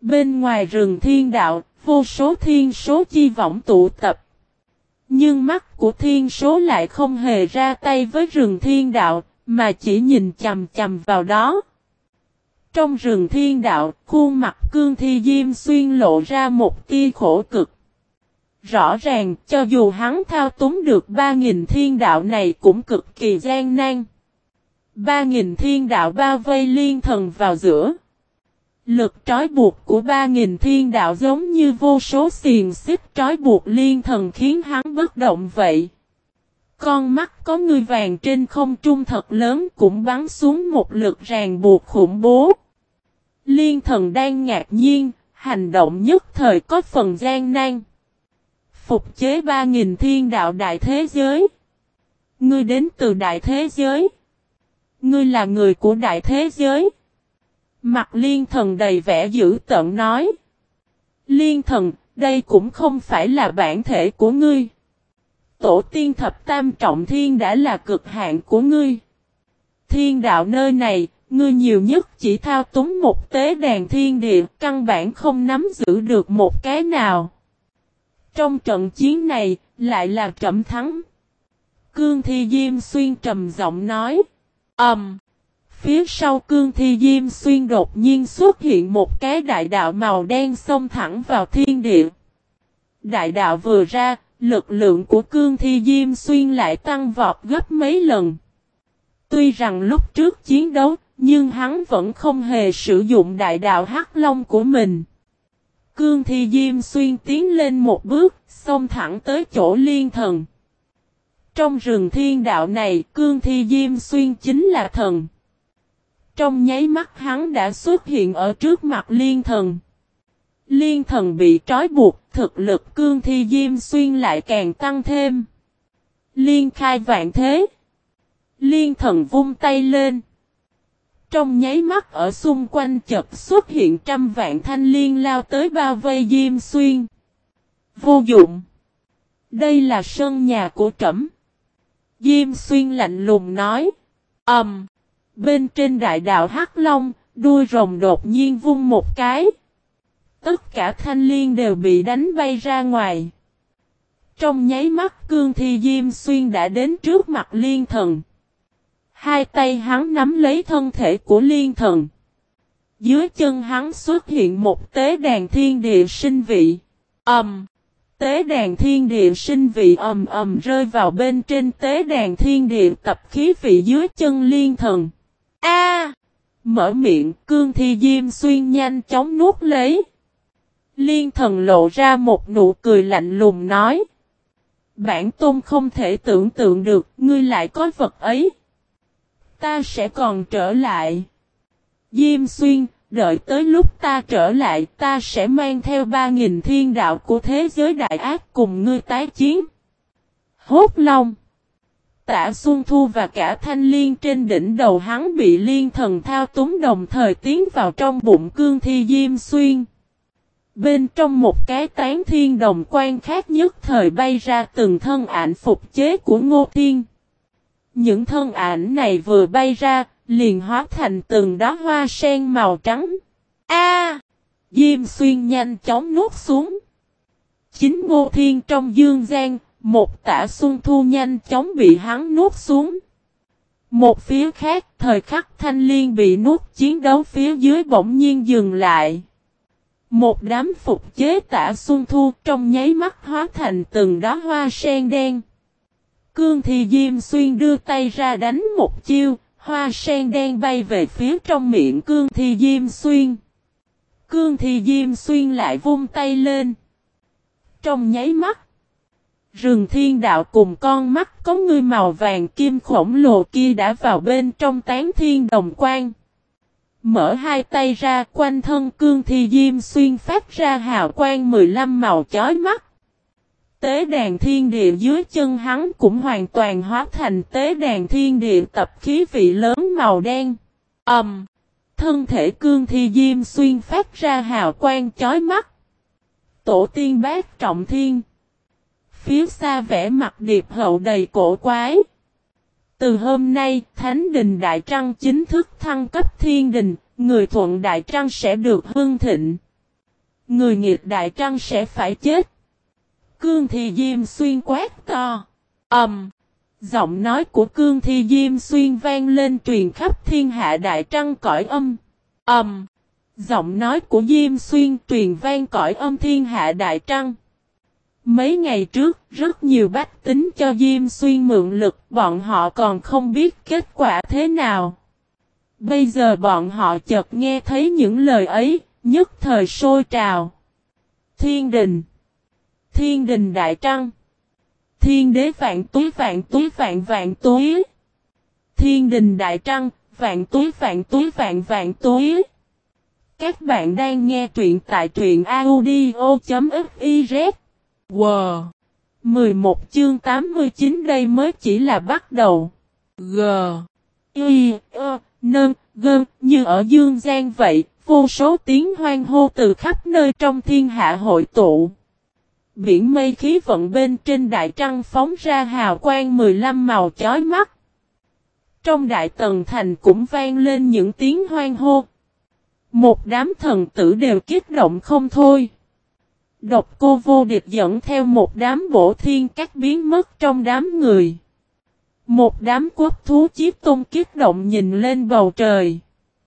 Bên ngoài rừng thiên đạo, vô số thiên số chi vọng tụ tập. Nhưng mắt của thiên số lại không hề ra tay với rừng thiên đạo, mà chỉ nhìn chầm chầm vào đó. Trong rừng thiên đạo, khuôn mặt cương thi diêm xuyên lộ ra một tia khổ cực. Rõ ràng, cho dù hắn thao túng được 3.000 thiên đạo này cũng cực kỳ gian nan. 3.000 thiên đạo bao vây liên thần vào giữa. Lực trói buộc của ba nghìn thiên đạo giống như vô số xiềng xích trói buộc liên thần khiến hắn bất động vậy. Con mắt có người vàng trên không trung thật lớn cũng bắn xuống một lực ràng buộc khủng bố. Liên thần đang ngạc nhiên, hành động nhất thời có phần gian nan. Phục chế ba nghìn thiên đạo đại thế giới. Ngươi đến từ đại thế giới. Ngươi là người của đại thế giới. Mặt liên thần đầy vẻ dữ tận nói. Liên thần, đây cũng không phải là bản thể của ngươi. Tổ tiên thập tam trọng thiên đã là cực hạn của ngươi. Thiên đạo nơi này, ngươi nhiều nhất chỉ thao túng một tế đàn thiên địa, căn bản không nắm giữ được một cái nào. Trong trận chiến này, lại là trầm thắng. Cương Thi Diêm Xuyên trầm giọng nói. Ẩm. Um, phía sau Cương Thi Diêm Xuyên đột nhiên xuất hiện một cái đại đạo màu đen xông thẳng vào thiên địa. Đại đạo vừa ra, lực lượng của Cương Thi Diêm Xuyên lại tăng vọt gấp mấy lần. Tuy rằng lúc trước chiến đấu, nhưng hắn vẫn không hề sử dụng đại đạo Hắc Long của mình. Cương Thi Diêm Xuyên tiến lên một bước, xông thẳng tới chỗ liên thần. Trong rừng thiên đạo này, Cương Thi Diêm Xuyên chính là thần. Trong nháy mắt hắn đã xuất hiện ở trước mặt liên thần. Liên thần bị trói buộc, thực lực Cương Thi Diêm Xuyên lại càng tăng thêm. Liên khai vạn thế. Liên thần vung tay lên. Trong nháy mắt ở xung quanh chợt xuất hiện trăm vạn thanh liên lao tới bao vây Diêm Xuyên. Vô dụng. Đây là sân nhà của trẫm. Diêm Xuyên lạnh lùng nói. Ẩm. Um, bên trên đại đạo Hắc Long, đuôi rồng đột nhiên vung một cái. Tất cả thanh liên đều bị đánh bay ra ngoài. Trong nháy mắt cương thi Diêm Xuyên đã đến trước mặt liên thần. Hai tay hắn nắm lấy thân thể của liên thần. Dưới chân hắn xuất hiện một tế đàn thiên địa sinh vị. Ẩm. Um, tế đàn thiên địa sinh vị ầm ầm rơi vào bên trên tế đàn thiên địa tập khí vị dưới chân liên thần. A! mở miệng cương thi diêm xuyên nhanh chóng nuốt lấy. Liên thần lộ ra một nụ cười lạnh lùng nói. Bản tôn không thể tưởng tượng được ngươi lại có vật ấy. Ta sẽ còn trở lại. Diêm xuyên, đợi tới lúc ta trở lại ta sẽ mang theo ba nghìn thiên đạo của thế giới đại ác cùng ngươi tái chiến. Hốt long. Tả Xuân Thu và cả thanh liên trên đỉnh đầu hắn bị liên thần thao túng đồng thời tiến vào trong bụng cương thi diêm xuyên. Bên trong một cái tán thiên đồng quan khác nhất thời bay ra từng thân ảnh phục chế của Ngô Thiên. Những thân ảnh này vừa bay ra, liền hóa thành từng đóa hoa sen màu trắng. A! Diêm xuyên nhanh chóng nuốt xuống. Chính Ngô Thiên trong dương gian, một tả xuân thu nhanh chóng bị hắn nuốt xuống. Một phía khác, thời khắc thanh liên bị nuốt chiến đấu phía dưới bỗng nhiên dừng lại. Một đám phục chế tả xuân thu trong nháy mắt hóa thành từng đó hoa sen đen. Cương thì Diêm Xuyên đưa tay ra đánh một chiêu, hoa sen đen bay về phía trong miệng Cương thì Diêm Xuyên. Cương thì Diêm Xuyên lại vung tay lên. Trong nháy mắt, rừng thiên đạo cùng con mắt có người màu vàng kim khổng lồ kia đã vào bên trong tán thiên đồng quan. Mở hai tay ra quanh thân cương thi diêm xuyên phát ra hào quang 15 màu chói mắt. Tế đàn thiên địa dưới chân hắn cũng hoàn toàn hóa thành tế đàn thiên địa tập khí vị lớn màu đen. Ẩm. Um, thân thể cương thi diêm xuyên phát ra hào quang chói mắt. Tổ tiên bát trọng thiên. Phía xa vẻ mặt điệp hậu đầy cổ quái. Từ hôm nay, Thánh đình Đại Trăng chính thức thăng cấp thiên đình, người thuận Đại Trăng sẽ được hưng thịnh. Người nghiệt Đại Trăng sẽ phải chết. Cương Thi Diêm Xuyên quát to. Ẩm. Um, giọng nói của Cương Thi Diêm Xuyên vang lên truyền khắp thiên hạ Đại Trăng cõi âm. Ẩm. Um, giọng nói của Diêm Xuyên truyền vang cõi âm thiên hạ Đại Trăng. Mấy ngày trước, rất nhiều bách tính cho Diêm Xuyên mượn lực, bọn họ còn không biết kết quả thế nào. Bây giờ bọn họ chợt nghe thấy những lời ấy, nhất thời sôi trào. Thiên đình! Thiên đình đại trăng! Thiên đế vạn túi vạn túi vạn vạn túi Thiên đình đại trăng, vạn túi vạn túi vạn vạn túi Các bạn đang nghe truyện tại truyện audio.fif Wow! 11 chương 89 đây mới chỉ là bắt đầu. G. Y. Ơ. E. Nơn. Gơn. Như ở Dương Giang vậy, vô số tiếng hoang hô từ khắp nơi trong thiên hạ hội tụ. Biển mây khí vận bên trên đại trăng phóng ra hào quang 15 màu chói mắt. Trong đại tần thành cũng vang lên những tiếng hoang hô. Một đám thần tử đều kích động không thôi. Độc cô vô địch dẫn theo một đám bổ thiên các biến mất trong đám người. Một đám quốc thú chiếc tôn kiết động nhìn lên bầu trời.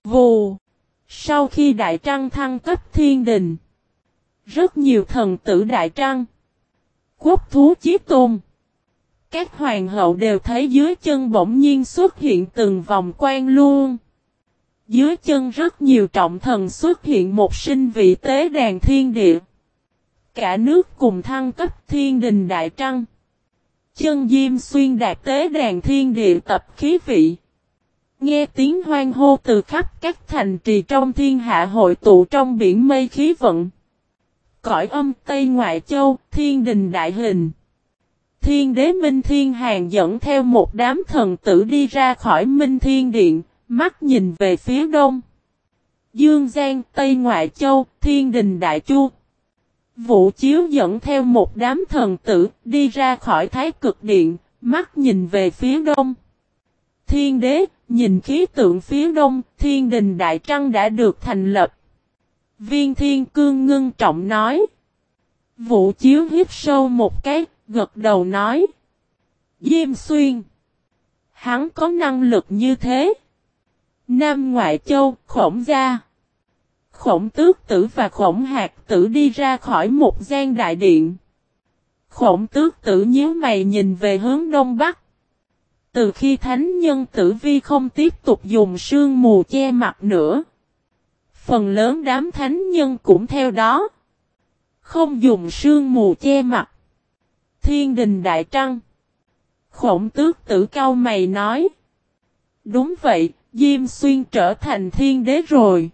Vù! Sau khi Đại Trăng thăng cấp thiên đình. Rất nhiều thần tử Đại Trăng. Quốc thú chiếc tôn. Các hoàng hậu đều thấy dưới chân bỗng nhiên xuất hiện từng vòng quan luôn. Dưới chân rất nhiều trọng thần xuất hiện một sinh vị tế đàn thiên địa. Cả nước cùng thăng cấp thiên đình đại trăng. Chân diêm xuyên đạt tế đàn thiên địa tập khí vị. Nghe tiếng hoang hô từ khắp các thành trì trong thiên hạ hội tụ trong biển mây khí vận. Cõi âm Tây Ngoại Châu, thiên đình đại hình. Thiên đế Minh Thiên Hàng dẫn theo một đám thần tử đi ra khỏi Minh Thiên Điện, mắt nhìn về phía đông. Dương Giang, Tây Ngoại Châu, Thiên Đình Đại Chu, Vũ Chiếu dẫn theo một đám thần tử đi ra khỏi thái cực điện, mắt nhìn về phía đông. Thiên đế, nhìn khí tượng phía đông, thiên đình đại trăng đã được thành lập. Viên thiên cương ngưng trọng nói. Vũ Chiếu hiếp sâu một cái, gật đầu nói. Diêm xuyên. Hắn có năng lực như thế. Nam Ngoại Châu, khổng gia. Khổng tước tử và khổng hạt tử đi ra khỏi một gian đại điện. Khổng tước tử nhíu mày nhìn về hướng đông bắc. Từ khi thánh nhân tử vi không tiếp tục dùng sương mù che mặt nữa. Phần lớn đám thánh nhân cũng theo đó. Không dùng sương mù che mặt. Thiên đình đại trăng. Khổng tước tử cao mày nói. Đúng vậy, Diêm Xuyên trở thành thiên đế rồi.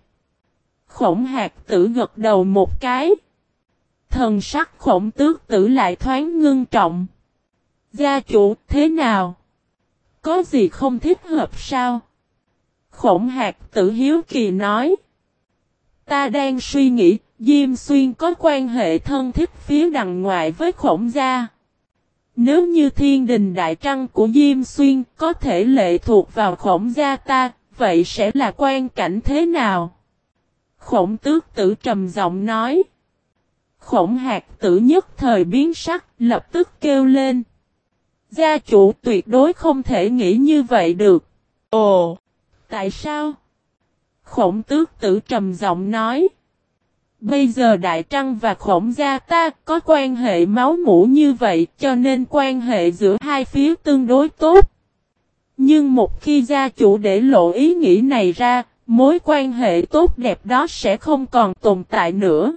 Khổng hạt tử gật đầu một cái. Thần sắc khổng tước tử lại thoáng ngưng trọng. Gia chủ thế nào? Có gì không thích hợp sao? Khổng hạt tử hiếu kỳ nói. Ta đang suy nghĩ, Diêm Xuyên có quan hệ thân thiết phía đằng ngoài với khổng gia. Nếu như thiên đình đại trăng của Diêm Xuyên có thể lệ thuộc vào khổng gia ta, vậy sẽ là quan cảnh thế nào? Khổng tước tử trầm giọng nói. Khổng hạt tử nhất thời biến sắc, lập tức kêu lên. Gia chủ tuyệt đối không thể nghĩ như vậy được. Ồ! Tại sao? Khổng tước tử trầm giọng nói. Bây giờ Đại Trăng và Khổng Gia ta có quan hệ máu mũ như vậy cho nên quan hệ giữa hai phía tương đối tốt. Nhưng một khi gia chủ để lộ ý nghĩ này ra, mối quan hệ tốt đẹp đó sẽ không còn tồn tại nữa.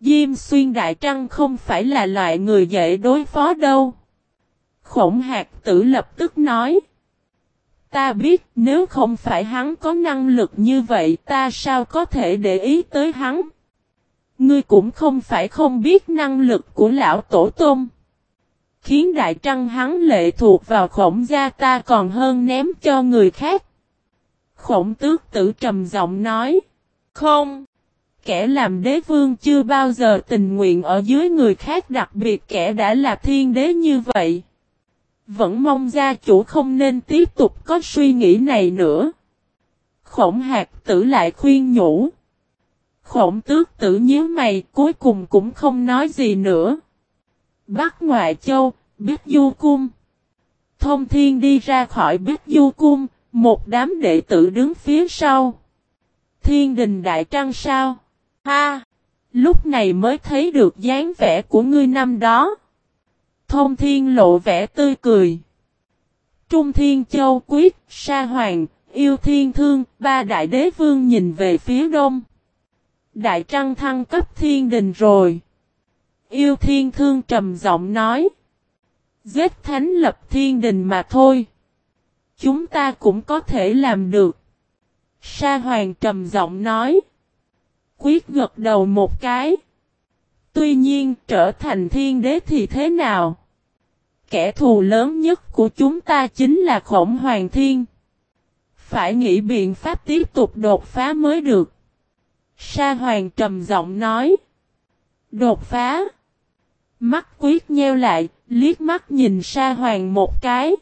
Diêm xuyên đại trăng không phải là loại người dễ đối phó đâu. Khổng hạt tử lập tức nói. Ta biết nếu không phải hắn có năng lực như vậy ta sao có thể để ý tới hắn. Ngươi cũng không phải không biết năng lực của lão tổ tôm. Khiến đại trăng hắn lệ thuộc vào khổng gia ta còn hơn ném cho người khác. Khổng tước tử trầm giọng nói. Không. kẻ làm đế vương chưa bao giờ tình nguyện ở dưới người khác đặc biệt kẻ đã là thiên đế như vậy. Vẫn mong gia chủ không nên tiếp tục có suy nghĩ này nữa. Khổng hạt tử lại khuyên nhủ. Khổng tước tử nhíu mày cuối cùng cũng không nói gì nữa. Bắc ngoại châu, biết du cung. Thông thiên đi ra khỏi biết du cung, một đám đệ tử đứng phía sau. Thiên đình đại trăng sao? Ha! Lúc này mới thấy được dáng vẻ của ngươi năm đó. Thông thiên lộ vẻ tươi cười. Trung thiên châu quyết, sa hoàng, yêu thiên thương, ba đại đế vương nhìn về phía đông. Đại trăng thăng cấp thiên đình rồi. Yêu thiên thương trầm giọng nói. Giết thánh lập thiên đình mà thôi. Chúng ta cũng có thể làm được. Sa hoàng trầm giọng nói. Quyết gật đầu một cái. Tuy nhiên trở thành thiên đế thì thế nào? Kẻ thù lớn nhất của chúng ta chính là khổng hoàng thiên. Phải nghĩ biện pháp tiếp tục đột phá mới được. Sa hoàng trầm giọng nói. Đột phá. Mắt quyết nheo lại, liếc mắt nhìn sa hoàng một cái.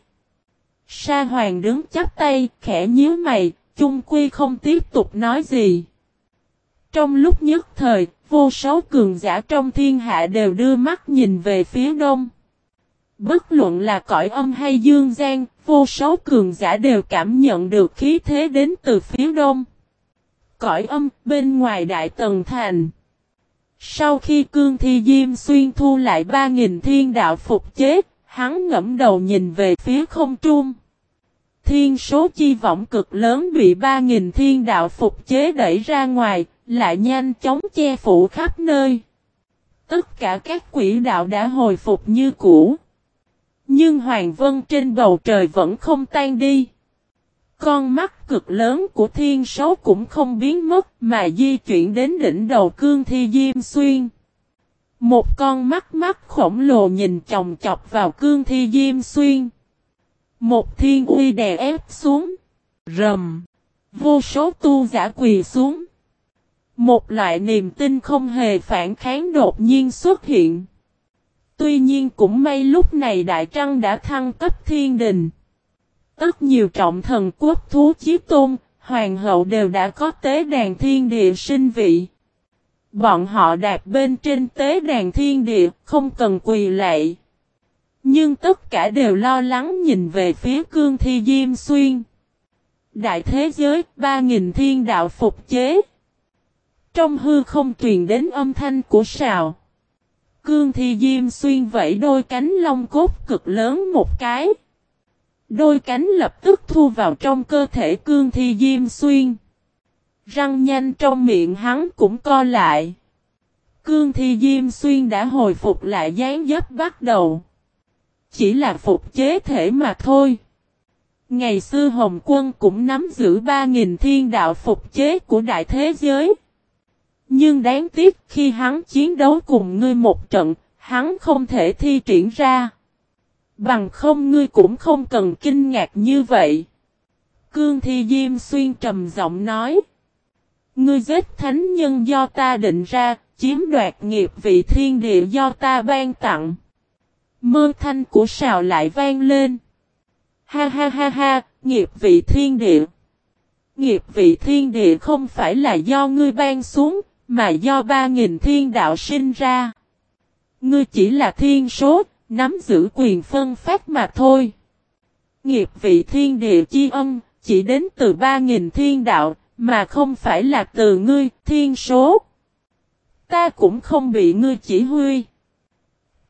Sa hoàng đứng chắp tay, khẽ nhíu mày, chung quy không tiếp tục nói gì. Trong lúc nhất thời, vô số cường giả trong thiên hạ đều đưa mắt nhìn về phía đông. Bất luận là cõi âm hay dương gian, vô số cường giả đều cảm nhận được khí thế đến từ phía đông. Cõi âm, bên ngoài đại tần thành. Sau khi cương thi diêm xuyên thu lại 3.000 thiên đạo phục chế, hắn ngẫm đầu nhìn về phía không trung. Thiên số chi vọng cực lớn bị 3.000 thiên đạo phục chế đẩy ra ngoài, lại nhanh chóng che phủ khắp nơi. Tất cả các quỷ đạo đã hồi phục như cũ. Nhưng Hoàng Vân trên bầu trời vẫn không tan đi. Con mắt cực lớn của thiên số cũng không biến mất mà di chuyển đến đỉnh đầu cương thi Diêm Xuyên. Một con mắt mắt khổng lồ nhìn chồng chọc vào cương thi Diêm Xuyên. Một thiên uy đè ép xuống. Rầm. Vô số tu giả quỳ xuống. Một loại niềm tin không hề phản kháng đột nhiên xuất hiện. Tuy nhiên cũng may lúc này Đại Trăng đã thăng cấp thiên đình. Tất nhiều trọng thần quốc thú chiếc tôn, hoàng hậu đều đã có tế đàn thiên địa sinh vị. Bọn họ đạp bên trên tế đàn thiên địa, không cần quỳ lạy. Nhưng tất cả đều lo lắng nhìn về phía cương thi Diêm Xuyên. Đại thế giới, ba nghìn thiên đạo phục chế. Trong hư không truyền đến âm thanh của sào. Cương thi diêm xuyên vẫy đôi cánh long cốt cực lớn một cái. Đôi cánh lập tức thu vào trong cơ thể cương thi diêm xuyên. Răng nhanh trong miệng hắn cũng co lại. Cương thi diêm xuyên đã hồi phục lại dáng dấp bắt đầu. Chỉ là phục chế thể mà thôi. Ngày xưa Hồng Quân cũng nắm giữ 3.000 thiên đạo phục chế của đại thế giới. Nhưng đáng tiếc khi hắn chiến đấu cùng ngươi một trận, hắn không thể thi triển ra. Bằng không ngươi cũng không cần kinh ngạc như vậy. Cương Thi Diêm Xuyên trầm giọng nói. Ngươi giết thánh nhân do ta định ra, chiếm đoạt nghiệp vị thiên địa do ta ban tặng. Mơ thanh của sào lại vang lên. Ha ha ha ha, nghiệp vị thiên địa. Nghiệp vị thiên địa không phải là do ngươi ban xuống, mà do ba nghìn thiên đạo sinh ra. Ngươi chỉ là thiên số, nắm giữ quyền phân phát mà thôi. Nghiệp vị thiên địa chi âm, chỉ đến từ ba nghìn thiên đạo, mà không phải là từ ngươi, thiên số. Ta cũng không bị ngươi chỉ huy.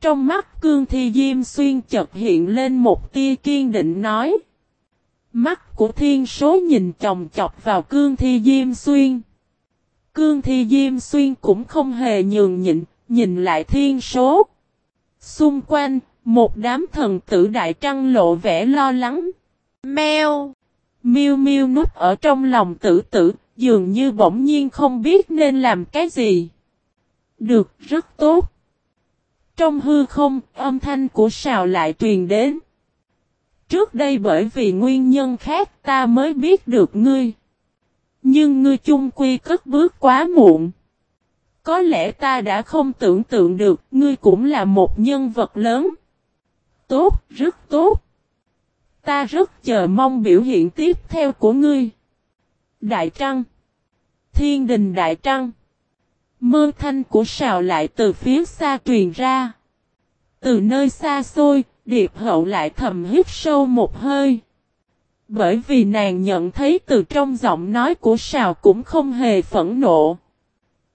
Trong mắt cương thi diêm xuyên chợt hiện lên một tia kiên định nói. Mắt của thiên số nhìn chồng chọc vào cương thi diêm xuyên. Cương Thi Diêm Xuyên cũng không hề nhường nhịn, nhìn lại thiên số. Xung quanh, một đám thần tử đại trăng lộ vẻ lo lắng. Mèo! miu miu núp ở trong lòng tử tử, dường như bỗng nhiên không biết nên làm cái gì. Được, rất tốt. Trong hư không, âm thanh của sào lại truyền đến. Trước đây bởi vì nguyên nhân khác ta mới biết được ngươi. Nhưng ngươi chung quy cất bước quá muộn. Có lẽ ta đã không tưởng tượng được, ngươi cũng là một nhân vật lớn. Tốt, rất tốt. Ta rất chờ mong biểu hiện tiếp theo của ngươi. Đại Trăng Thiên đình Đại Trăng Mơ thanh của sào lại từ phía xa truyền ra. Từ nơi xa xôi, điệp hậu lại thầm hít sâu một hơi. Bởi vì nàng nhận thấy từ trong giọng nói của sào cũng không hề phẫn nộ.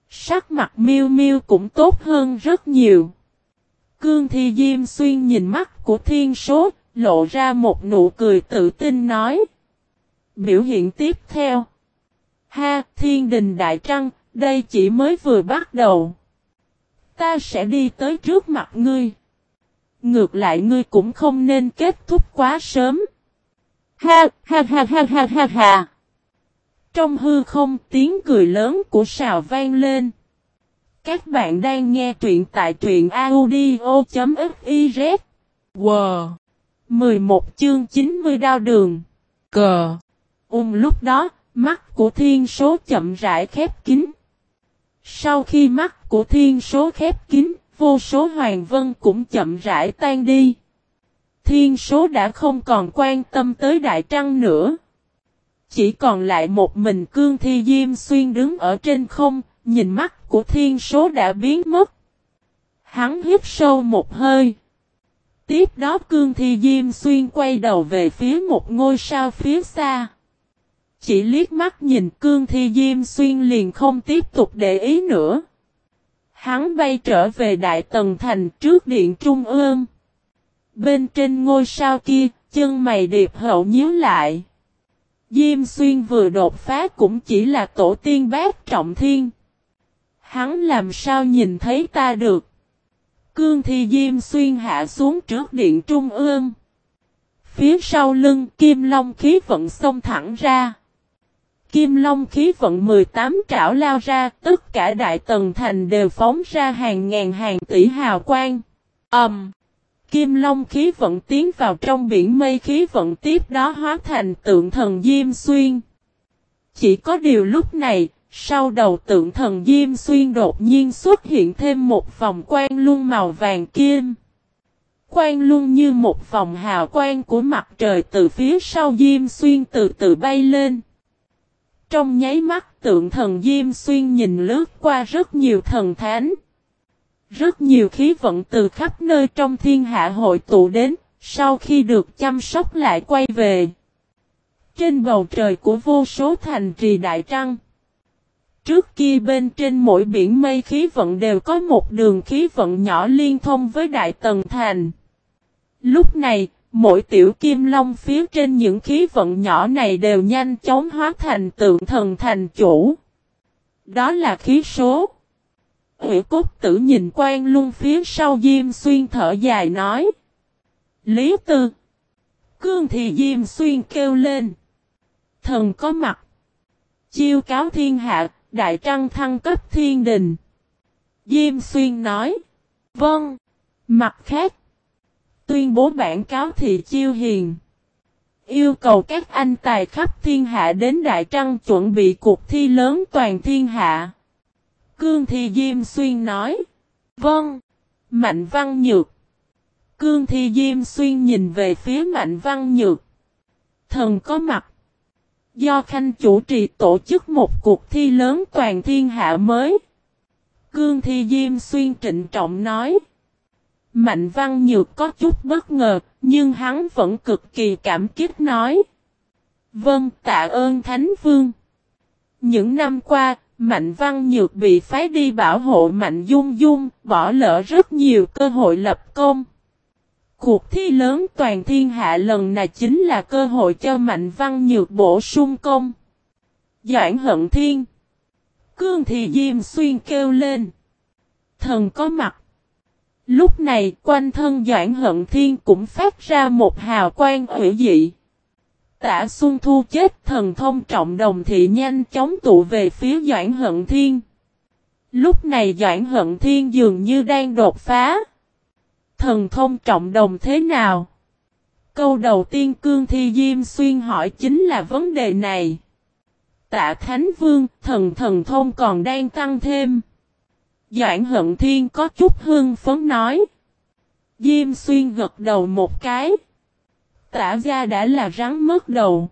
Sắc mặt miêu miêu cũng tốt hơn rất nhiều. Cương Thi Diêm xuyên nhìn mắt của thiên số, lộ ra một nụ cười tự tin nói. Biểu hiện tiếp theo. Ha, thiên đình đại trăng, đây chỉ mới vừa bắt đầu. Ta sẽ đi tới trước mặt ngươi. Ngược lại ngươi cũng không nên kết thúc quá sớm. Ha, ha ha ha ha ha ha. Trong hư không tiếng cười lớn của sào vang lên. Các bạn đang nghe truyện tại truyện audio.fiz. Wow! 11 chương 90 đao đường. Cờ! Ung lúc đó, mắt của thiên số chậm rãi khép kín. Sau khi mắt của thiên số khép kín, vô số hoàng vân cũng chậm rãi tan đi. Thiên số đã không còn quan tâm tới đại trăng nữa. Chỉ còn lại một mình cương thi diêm xuyên đứng ở trên không, nhìn mắt của thiên số đã biến mất. Hắn hít sâu một hơi. Tiếp đó cương thi diêm xuyên quay đầu về phía một ngôi sao phía xa. Chỉ liếc mắt nhìn cương thi diêm xuyên liền không tiếp tục để ý nữa. Hắn bay trở về Đại Tần Thành trước điện Trung ương. Bên trên ngôi sao kia, chân mày điệp hậu nhíu lại. Diêm xuyên vừa đột phá cũng chỉ là tổ tiên bác trọng thiên. Hắn làm sao nhìn thấy ta được. Cương thi Diêm xuyên hạ xuống trước điện trung ương. Phía sau lưng kim long khí vận xông thẳng ra. Kim Long khí vận 18 trảo lao ra, tất cả đại tần thành đều phóng ra hàng ngàn hàng tỷ hào quang. Ầm. Um, Kim Long khí vận tiến vào trong biển mây khí vận tiếp đó hóa thành tượng thần Diêm Xuyên. Chỉ có điều lúc này, sau đầu tượng thần Diêm Xuyên đột nhiên xuất hiện thêm một vòng quang luân màu vàng kim. Quang luân như một vòng hào quang của mặt trời từ phía sau Diêm Xuyên từ từ bay lên. Trong nháy mắt tượng thần Diêm Xuyên nhìn lướt qua rất nhiều thần thánh. Rất nhiều khí vận từ khắp nơi trong thiên hạ hội tụ đến, sau khi được chăm sóc lại quay về. Trên bầu trời của vô số thành trì đại trăng. Trước kia bên trên mỗi biển mây khí vận đều có một đường khí vận nhỏ liên thông với đại tầng thành. Lúc này, Mỗi tiểu kim long phía trên những khí vận nhỏ này đều nhanh chóng hóa thành tượng thần thành chủ. Đó là khí số. Hủy cốt tử nhìn quan luôn phía sau Diêm Xuyên thở dài nói. Lý tư. Cương thì Diêm Xuyên kêu lên. Thần có mặt. Chiêu cáo thiên hạ, đại trăng thăng cấp thiên đình. Diêm Xuyên nói. Vâng. Mặt khác, tuyên bố bản cáo thị chiêu hiền. Yêu cầu các anh tài khắp thiên hạ đến Đại Trăng chuẩn bị cuộc thi lớn toàn thiên hạ. Cương Thi Diêm Xuyên nói. Vâng. Mạnh Văn Nhược. Cương Thi Diêm Xuyên nhìn về phía Mạnh Văn Nhược. Thần có mặt. Do Khanh chủ trì tổ chức một cuộc thi lớn toàn thiên hạ mới. Cương Thi Diêm Xuyên trịnh trọng nói. Mạnh Văn Nhược có chút bất ngờ, nhưng hắn vẫn cực kỳ cảm kích nói. Vâng, tạ ơn Thánh Vương. Những năm qua, Mạnh Văn Nhược bị phái đi bảo hộ Mạnh Dung Dung, bỏ lỡ rất nhiều cơ hội lập công. Cuộc thi lớn toàn thiên hạ lần này chính là cơ hội cho Mạnh Văn Nhược bổ sung công. Doãn hận thiên. Cương thì Diêm Xuyên kêu lên. Thần có mặt Lúc này quanh thân Doãn Hận Thiên cũng phát ra một hào quang hữu dị. Tả Xuân Thu chết thần thông trọng đồng thị nhanh chóng tụ về phía Doãn Hận Thiên. Lúc này Doãn Hận Thiên dường như đang đột phá. Thần thông trọng đồng thế nào? Câu đầu tiên Cương Thi Diêm Xuyên hỏi chính là vấn đề này. Tạ Thánh Vương, thần thần thông còn đang tăng thêm. Doãn hận thiên có chút hương phấn nói. Diêm xuyên gật đầu một cái. Tả gia đã là rắn mất đầu.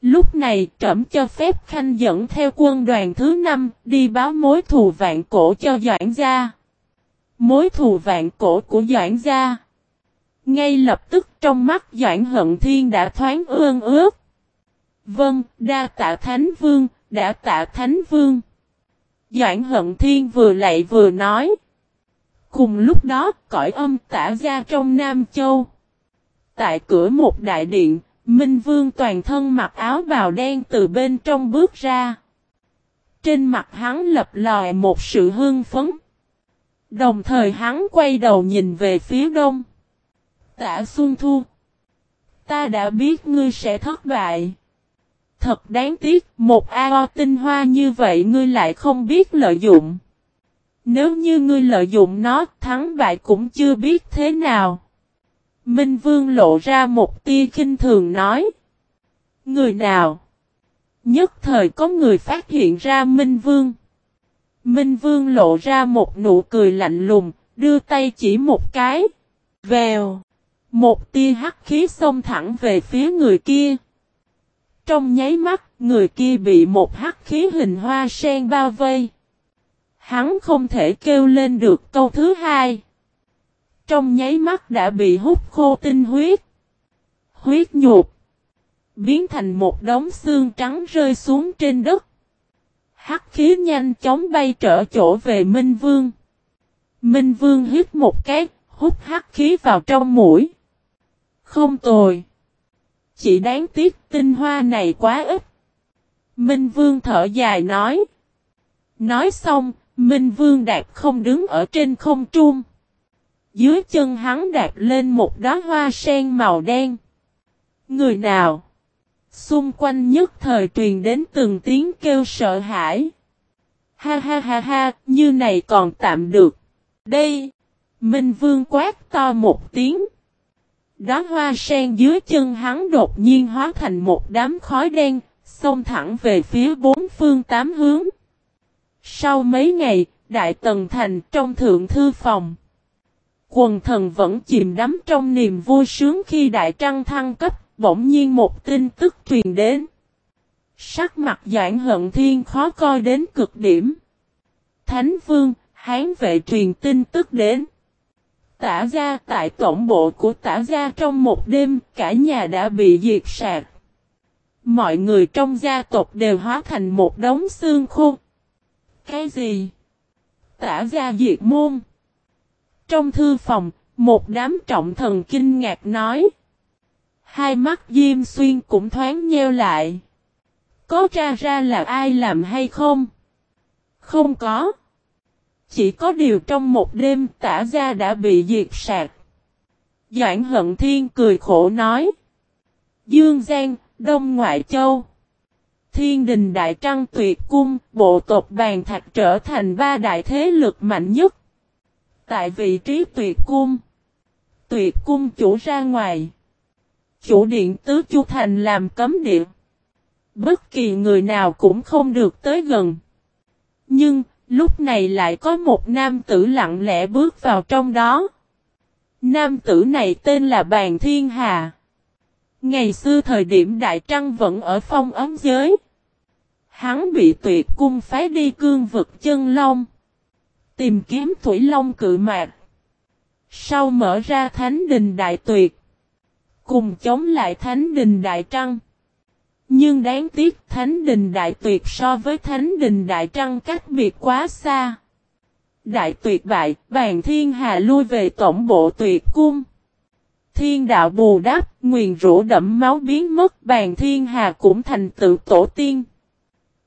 Lúc này Trẩm cho phép khanh dẫn theo quân đoàn thứ năm đi báo mối thù vạn cổ cho Doãn gia. Mối thù vạn cổ của Doãn gia. Ngay lập tức trong mắt Doãn hận thiên đã thoáng ương ướt. Vâng, đa tạ Thánh Vương, đã tạ Thánh Vương. Doãn hận thiên vừa lạy vừa nói. Cùng lúc đó, cõi âm tả ra trong Nam Châu. Tại cửa một đại điện, Minh Vương toàn thân mặc áo bào đen từ bên trong bước ra. Trên mặt hắn lập lòi một sự hưng phấn. Đồng thời hắn quay đầu nhìn về phía đông. Tả Xuân Thu. Ta đã biết ngươi sẽ thất bại. Thật đáng tiếc, một AO tinh hoa như vậy ngươi lại không biết lợi dụng. Nếu như ngươi lợi dụng nó, thắng bại cũng chưa biết thế nào. Minh Vương lộ ra một tia kinh thường nói. Người nào? Nhất thời có người phát hiện ra Minh Vương. Minh Vương lộ ra một nụ cười lạnh lùng, đưa tay chỉ một cái. Vèo. Một tia hắc khí xông thẳng về phía người kia. Trong nháy mắt, người kia bị một hắc khí hình hoa sen bao vây. Hắn không thể kêu lên được câu thứ hai. Trong nháy mắt đã bị hút khô tinh huyết. Huyết nhục. Biến thành một đống xương trắng rơi xuống trên đất. Hắc khí nhanh chóng bay trở chỗ về Minh Vương. Minh Vương hít một cái, hút hắc khí vào trong mũi. Không tồi. Chỉ đáng tiếc tinh hoa này quá ít. Minh Vương thở dài nói. Nói xong, Minh Vương đạp không đứng ở trên không trung. Dưới chân hắn đạp lên một đóa hoa sen màu đen. Người nào? Xung quanh nhất thời truyền đến từng tiếng kêu sợ hãi. Ha ha ha ha, như này còn tạm được. Đây, Minh Vương quát to một tiếng đóa hoa sen dưới chân hắn đột nhiên hóa thành một đám khói đen, xông thẳng về phía bốn phương tám hướng. Sau mấy ngày, Đại Tần Thành trong thượng thư phòng. Quần thần vẫn chìm đắm trong niềm vui sướng khi Đại Trăng thăng cấp, bỗng nhiên một tin tức truyền đến. Sắc mặt Doãn Hận Thiên khó coi đến cực điểm. Thánh Vương, Hán vệ truyền tin tức đến. Tả gia tại tổng bộ của tả gia trong một đêm, cả nhà đã bị diệt sạc. Mọi người trong gia tộc đều hóa thành một đống xương khô. Cái gì? Tả gia diệt môn. Trong thư phòng, một đám trọng thần kinh ngạc nói. Hai mắt Diêm Xuyên cũng thoáng nheo lại. Có ra ra là ai làm hay không? Không có. Chỉ có điều trong một đêm tả gia đã bị diệt sạc. Doãn hận thiên cười khổ nói. Dương Giang, Đông Ngoại Châu. Thiên đình Đại Trăng tuyệt cung, bộ tộc bàn thạch trở thành ba đại thế lực mạnh nhất. Tại vị trí tuyệt cung. Tuyệt cung chủ ra ngoài. Chủ điện tứ chu thành làm cấm địa. Bất kỳ người nào cũng không được tới gần. Nhưng, Lúc này lại có một nam tử lặng lẽ bước vào trong đó. Nam tử này tên là Bàn Thiên Hà. Ngày xưa thời điểm Đại Trăng vẫn ở phong ấm giới. Hắn bị tuyệt cung phái đi cương vực chân long. Tìm kiếm Thủy Long cự mạc. Sau mở ra Thánh Đình Đại Tuyệt. Cùng chống lại Thánh Đình Đại Trăng. Nhưng đáng tiếc Thánh Đình Đại Tuyệt so với Thánh Đình Đại Trăng cách biệt quá xa. Đại Tuyệt bại, bàn thiên hà lui về tổng bộ tuyệt cung. Thiên đạo bù đắp, nguyền rũ đẫm máu biến mất bàn thiên hà cũng thành tự tổ tiên.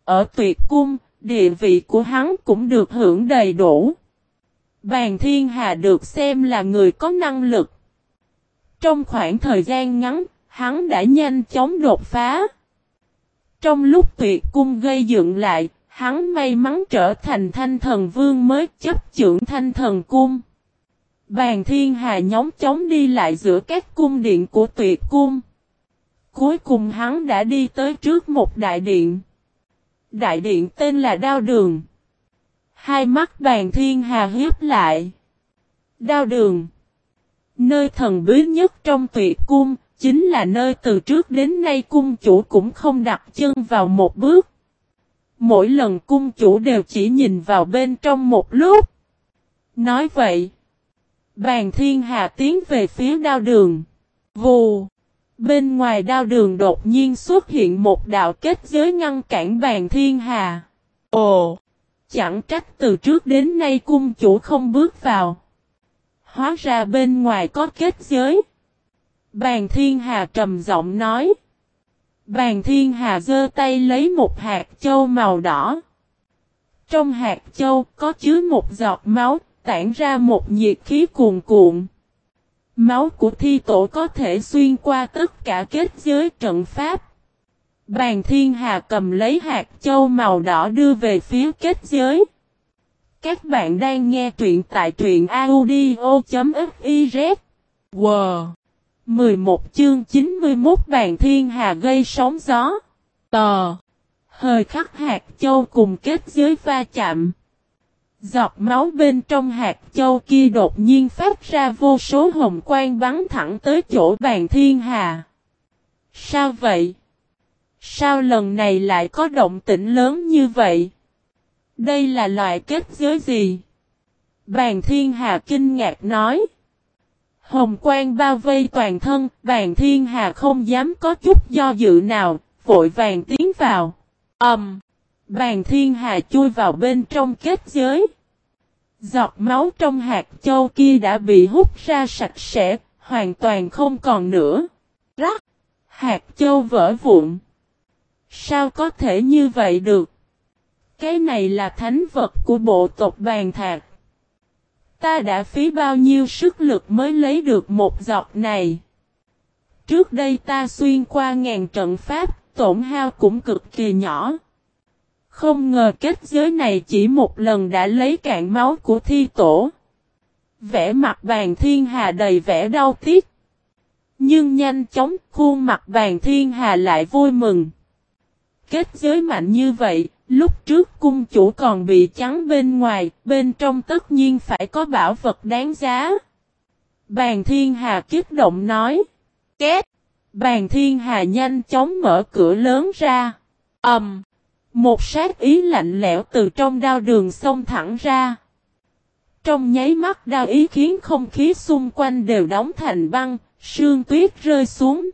Ở tuyệt cung, địa vị của hắn cũng được hưởng đầy đủ. Bàn thiên hà được xem là người có năng lực. Trong khoảng thời gian ngắn, hắn đã nhanh chóng đột phá. Trong lúc tuyệt cung gây dựng lại, hắn may mắn trở thành thanh thần vương mới chấp trưởng thanh thần cung. Bàn thiên hà nhóm chóng đi lại giữa các cung điện của tuyệt cung. Cuối cùng hắn đã đi tới trước một đại điện. Đại điện tên là Đao Đường. Hai mắt bàn thiên hà hiếp lại. Đao đường. Nơi thần bí nhất trong tuyệt cung, chính là nơi từ trước đến nay cung chủ cũng không đặt chân vào một bước. Mỗi lần cung chủ đều chỉ nhìn vào bên trong một lúc. Nói vậy, bàn thiên hà tiến về phía đao đường. Vù! Bên ngoài đao đường đột nhiên xuất hiện một đạo kết giới ngăn cản bàn thiên hà. Ồ! Chẳng trách từ trước đến nay cung chủ không bước vào. Hóa ra bên ngoài có kết giới. Bàn thiên hà trầm giọng nói. Bàn thiên hà giơ tay lấy một hạt châu màu đỏ. Trong hạt châu có chứa một giọt máu, tản ra một nhiệt khí cuồn cuộn. Máu của thi tổ có thể xuyên qua tất cả kết giới trận pháp. Bàn thiên hà cầm lấy hạt châu màu đỏ đưa về phía kết giới. Các bạn đang nghe truyện tại truyện audio.fiz. Wow! 11 chương 91 bàn thiên hà gây sóng gió. Tò! Hơi khắc hạt châu cùng kết giới va chạm. Giọt máu bên trong hạt châu kia đột nhiên phát ra vô số hồng quang bắn thẳng tới chỗ bàn thiên hà. Sao vậy? Sao lần này lại có động tĩnh lớn như vậy? Đây là loại kết giới gì? Bàn thiên hà kinh ngạc nói. Hồng quang bao vây toàn thân, bàn thiên hà không dám có chút do dự nào, vội vàng tiến vào. Ẩm! Um, bàn thiên hà chui vào bên trong kết giới. Giọt máu trong hạt châu kia đã bị hút ra sạch sẽ, hoàn toàn không còn nữa. Rắc! Hạt châu vỡ vụn. Sao có thể như vậy được? Cái này là thánh vật của bộ tộc bàn thạc. Ta đã phí bao nhiêu sức lực mới lấy được một giọt này. Trước đây ta xuyên qua ngàn trận pháp, tổn hao cũng cực kỳ nhỏ. Không ngờ kết giới này chỉ một lần đã lấy cạn máu của thi tổ. Vẽ mặt bàn thiên hà đầy vẻ đau tiếc. Nhưng nhanh chóng khuôn mặt bàn thiên hà lại vui mừng. Kết giới mạnh như vậy, lúc trước cung chủ còn bị trắng bên ngoài, bên trong tất nhiên phải có bảo vật đáng giá. Bàn thiên hà kích động nói. Két! Bàn thiên hà nhanh chóng mở cửa lớn ra. ầm, um, Một sát ý lạnh lẽo từ trong đao đường xông thẳng ra. Trong nháy mắt đao ý khiến không khí xung quanh đều đóng thành băng, sương tuyết rơi xuống.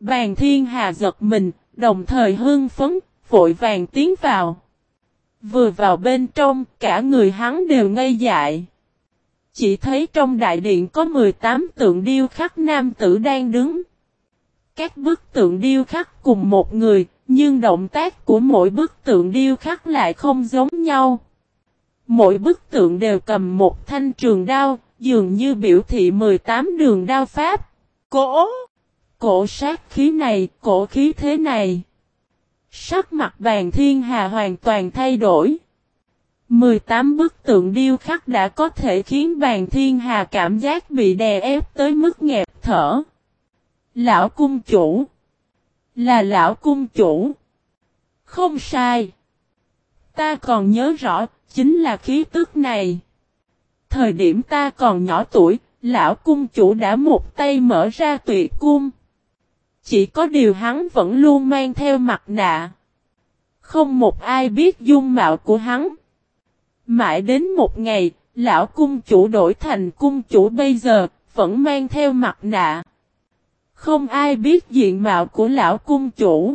Bàn thiên hà giật mình, đồng thời hưng phấn, vội vàng tiến vào. Vừa vào bên trong, cả người hắn đều ngây dại. Chỉ thấy trong đại điện có 18 tượng điêu khắc nam tử đang đứng. Các bức tượng điêu khắc cùng một người, nhưng động tác của mỗi bức tượng điêu khắc lại không giống nhau. Mỗi bức tượng đều cầm một thanh trường đao, dường như biểu thị 18 đường đao pháp. Cổ! Cổ sát khí này, cổ khí thế này. Sắc mặt bàn thiên hà hoàn toàn thay đổi. 18 bức tượng điêu khắc đã có thể khiến bàn thiên hà cảm giác bị đè ép tới mức nghẹt thở. Lão cung chủ. Là lão cung chủ. Không sai. Ta còn nhớ rõ, chính là khí tức này. Thời điểm ta còn nhỏ tuổi, lão cung chủ đã một tay mở ra tuyệt cung. Chỉ có điều hắn vẫn luôn mang theo mặt nạ. Không một ai biết dung mạo của hắn. Mãi đến một ngày, lão cung chủ đổi thành cung chủ bây giờ, vẫn mang theo mặt nạ. Không ai biết diện mạo của lão cung chủ.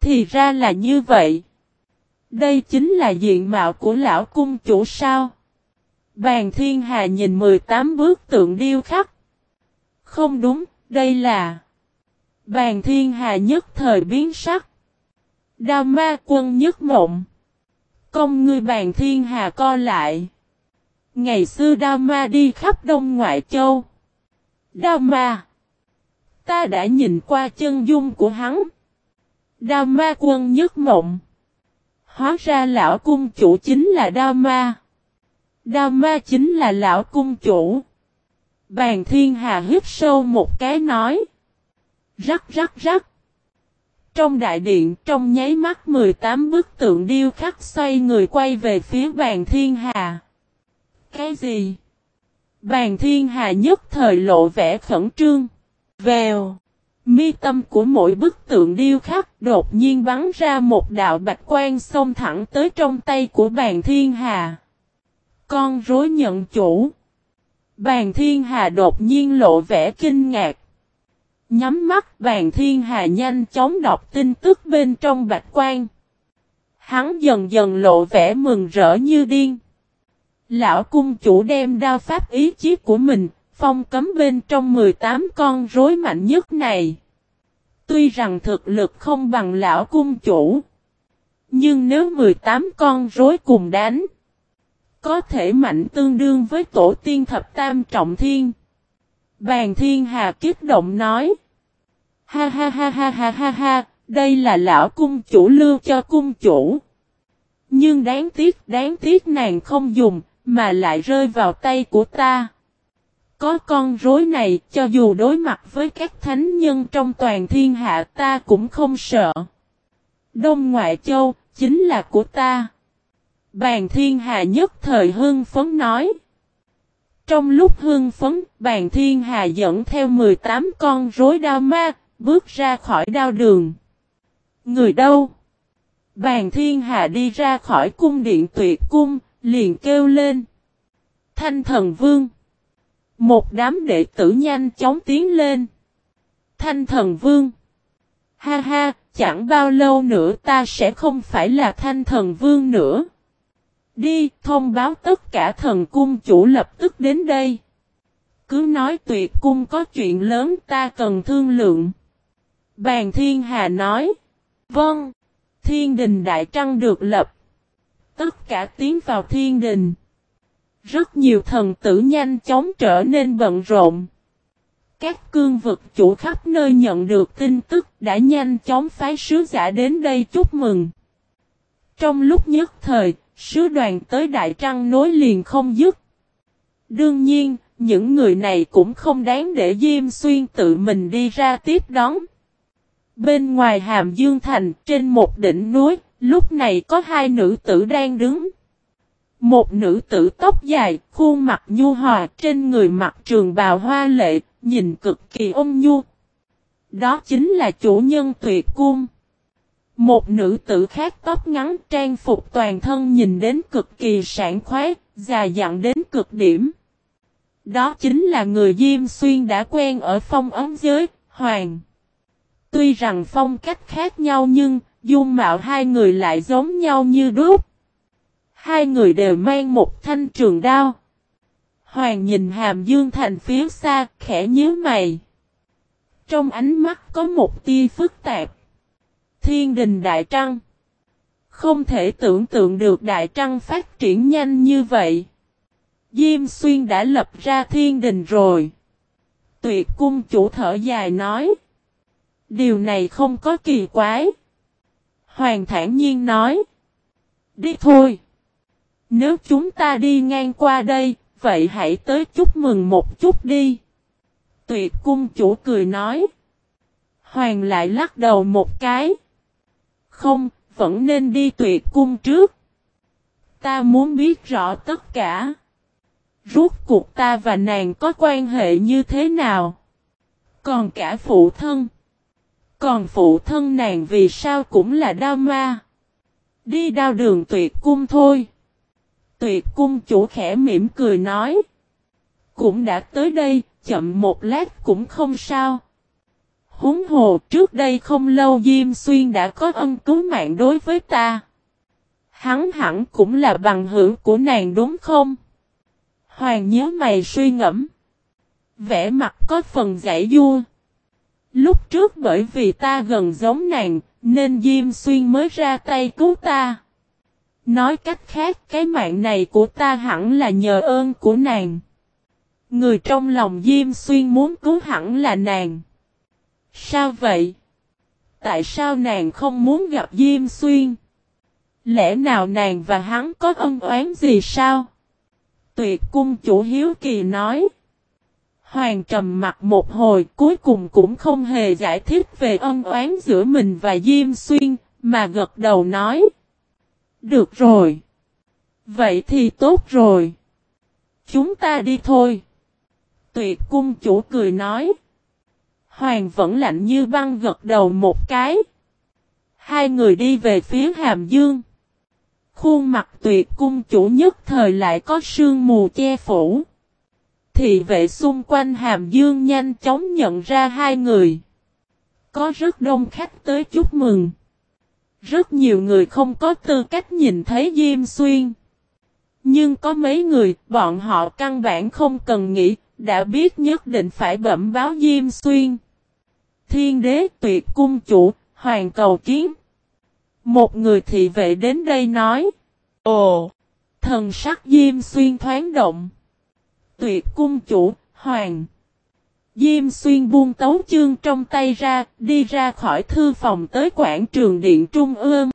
Thì ra là như vậy. Đây chính là diện mạo của lão cung chủ sao? Bàn thiên hà nhìn 18 bước tượng điêu khắc. Không đúng, đây là... Bàn thiên hà nhất thời biến sắc. Đa ma quân nhất mộng. Công ngươi bàn thiên hà co lại. Ngày xưa Đa ma đi khắp đông ngoại châu. Đa ma. Ta đã nhìn qua chân dung của hắn. Đa ma quân nhất mộng. Hóa ra lão cung chủ chính là Đa ma. Đa ma chính là lão cung chủ. Bàn thiên hà hít sâu một cái nói. Rắc rắc rắc. Trong đại điện, trong nháy mắt 18 bức tượng điêu khắc xoay người quay về phía bàn thiên hà. Cái gì? Bàn thiên hà nhất thời lộ vẻ khẩn trương. Vèo. Mi tâm của mỗi bức tượng điêu khắc đột nhiên bắn ra một đạo bạch quan xông thẳng tới trong tay của bàn thiên hà. Con rối nhận chủ. Bàn thiên hà đột nhiên lộ vẻ kinh ngạc. Nhắm mắt bàn thiên hà nhanh chóng đọc tin tức bên trong bạch quan. Hắn dần dần lộ vẻ mừng rỡ như điên. Lão cung chủ đem đao pháp ý chí của mình, phong cấm bên trong 18 con rối mạnh nhất này. Tuy rằng thực lực không bằng lão cung chủ. Nhưng nếu 18 con rối cùng đánh, có thể mạnh tương đương với tổ tiên thập tam trọng thiên. Bàn thiên hà kích động nói. Ha ha ha ha ha ha ha, đây là lão cung chủ lưu cho cung chủ. Nhưng đáng tiếc, đáng tiếc nàng không dùng, mà lại rơi vào tay của ta. Có con rối này, cho dù đối mặt với các thánh nhân trong toàn thiên hạ ta cũng không sợ. Đông Ngoại Châu, chính là của ta. Bàn thiên hà nhất thời hưng phấn nói. Trong lúc hưng phấn, bàn thiên hà dẫn theo 18 con rối đao ma, bước ra khỏi đao đường. Người đâu? Bàn thiên hà đi ra khỏi cung điện tuyệt cung, liền kêu lên. Thanh thần vương. Một đám đệ tử nhanh chóng tiến lên. Thanh thần vương. Ha ha, chẳng bao lâu nữa ta sẽ không phải là thanh thần vương nữa. Đi, thông báo tất cả thần cung chủ lập tức đến đây. Cứ nói tuyệt cung có chuyện lớn ta cần thương lượng. Bàn thiên hà nói. Vâng. Thiên đình đại trăng được lập. Tất cả tiến vào thiên đình. Rất nhiều thần tử nhanh chóng trở nên bận rộn. Các cương vực chủ khắp nơi nhận được tin tức đã nhanh chóng phái sứ giả đến đây chúc mừng. Trong lúc nhất thời, sứ đoàn tới Đại Trăng nối liền không dứt. Đương nhiên, những người này cũng không đáng để Diêm Xuyên tự mình đi ra tiếp đón. Bên ngoài Hàm Dương Thành, trên một đỉnh núi, lúc này có hai nữ tử đang đứng. Một nữ tử tóc dài, khuôn mặt nhu hòa, trên người mặt trường bào hoa lệ, nhìn cực kỳ ôn nhu. Đó chính là chủ nhân tuyệt cung. Một nữ tử khác tóc ngắn trang phục toàn thân nhìn đến cực kỳ sảng khoái, già dặn đến cực điểm. Đó chính là người Diêm Xuyên đã quen ở phong ấm giới, Hoàng. Tuy rằng phong cách khác nhau nhưng, dung mạo hai người lại giống nhau như đúc. Hai người đều mang một thanh trường đao. Hoàng nhìn hàm dương thành phía xa, khẽ nhíu mày. Trong ánh mắt có một tia phức tạp. Thiên đình Đại Trăng. Không thể tưởng tượng được Đại Trăng phát triển nhanh như vậy. Diêm Xuyên đã lập ra thiên đình rồi. Tuyệt cung chủ thở dài nói. Điều này không có kỳ quái. Hoàng thản nhiên nói. Đi thôi. Nếu chúng ta đi ngang qua đây, vậy hãy tới chúc mừng một chút đi. Tuyệt cung chủ cười nói. Hoàng lại lắc đầu một cái. Không, vẫn nên đi tuyệt cung trước. Ta muốn biết rõ tất cả. Rốt cuộc ta và nàng có quan hệ như thế nào? Còn cả phụ thân. Còn phụ thân nàng vì sao cũng là đao ma? Đi đao đường tuyệt cung thôi. Tuyệt cung chủ khẽ mỉm cười nói. Cũng đã tới đây, chậm một lát cũng không sao. Húng hồ trước đây không lâu Diêm Xuyên đã có ân cứu mạng đối với ta. Hắn hẳn cũng là bằng hữu của nàng đúng không? Hoàng nhớ mày suy ngẫm. Vẽ mặt có phần giải vua. Lúc trước bởi vì ta gần giống nàng, nên Diêm Xuyên mới ra tay cứu ta. Nói cách khác, cái mạng này của ta hẳn là nhờ ơn của nàng. Người trong lòng Diêm Xuyên muốn cứu hẳn là nàng. Sao vậy? Tại sao nàng không muốn gặp Diêm Xuyên? Lẽ nào nàng và hắn có ân oán gì sao? Tuyệt cung chủ hiếu kỳ nói. Hoàng trầm mặt một hồi cuối cùng cũng không hề giải thích về ân oán giữa mình và Diêm Xuyên, mà gật đầu nói. Được rồi. Vậy thì tốt rồi. Chúng ta đi thôi. Tuyệt cung chủ cười nói. Hoàng vẫn lạnh như băng gật đầu một cái. Hai người đi về phía Hàm Dương. Khuôn mặt tuyệt cung chủ nhất thời lại có sương mù che phủ. Thị vệ xung quanh Hàm Dương nhanh chóng nhận ra hai người. Có rất đông khách tới chúc mừng. Rất nhiều người không có tư cách nhìn thấy Diêm Xuyên. Nhưng có mấy người, bọn họ căn bản không cần nghĩ, đã biết nhất định phải bẩm báo Diêm Xuyên. Thiên đế tuyệt cung chủ, hoàng cầu kiến. Một người thị vệ đến đây nói. Ồ! Thần sắc Diêm Xuyên thoáng động. Tuyệt cung chủ, hoàng. Diêm Xuyên buông tấu chương trong tay ra, đi ra khỏi thư phòng tới quảng trường điện Trung ương.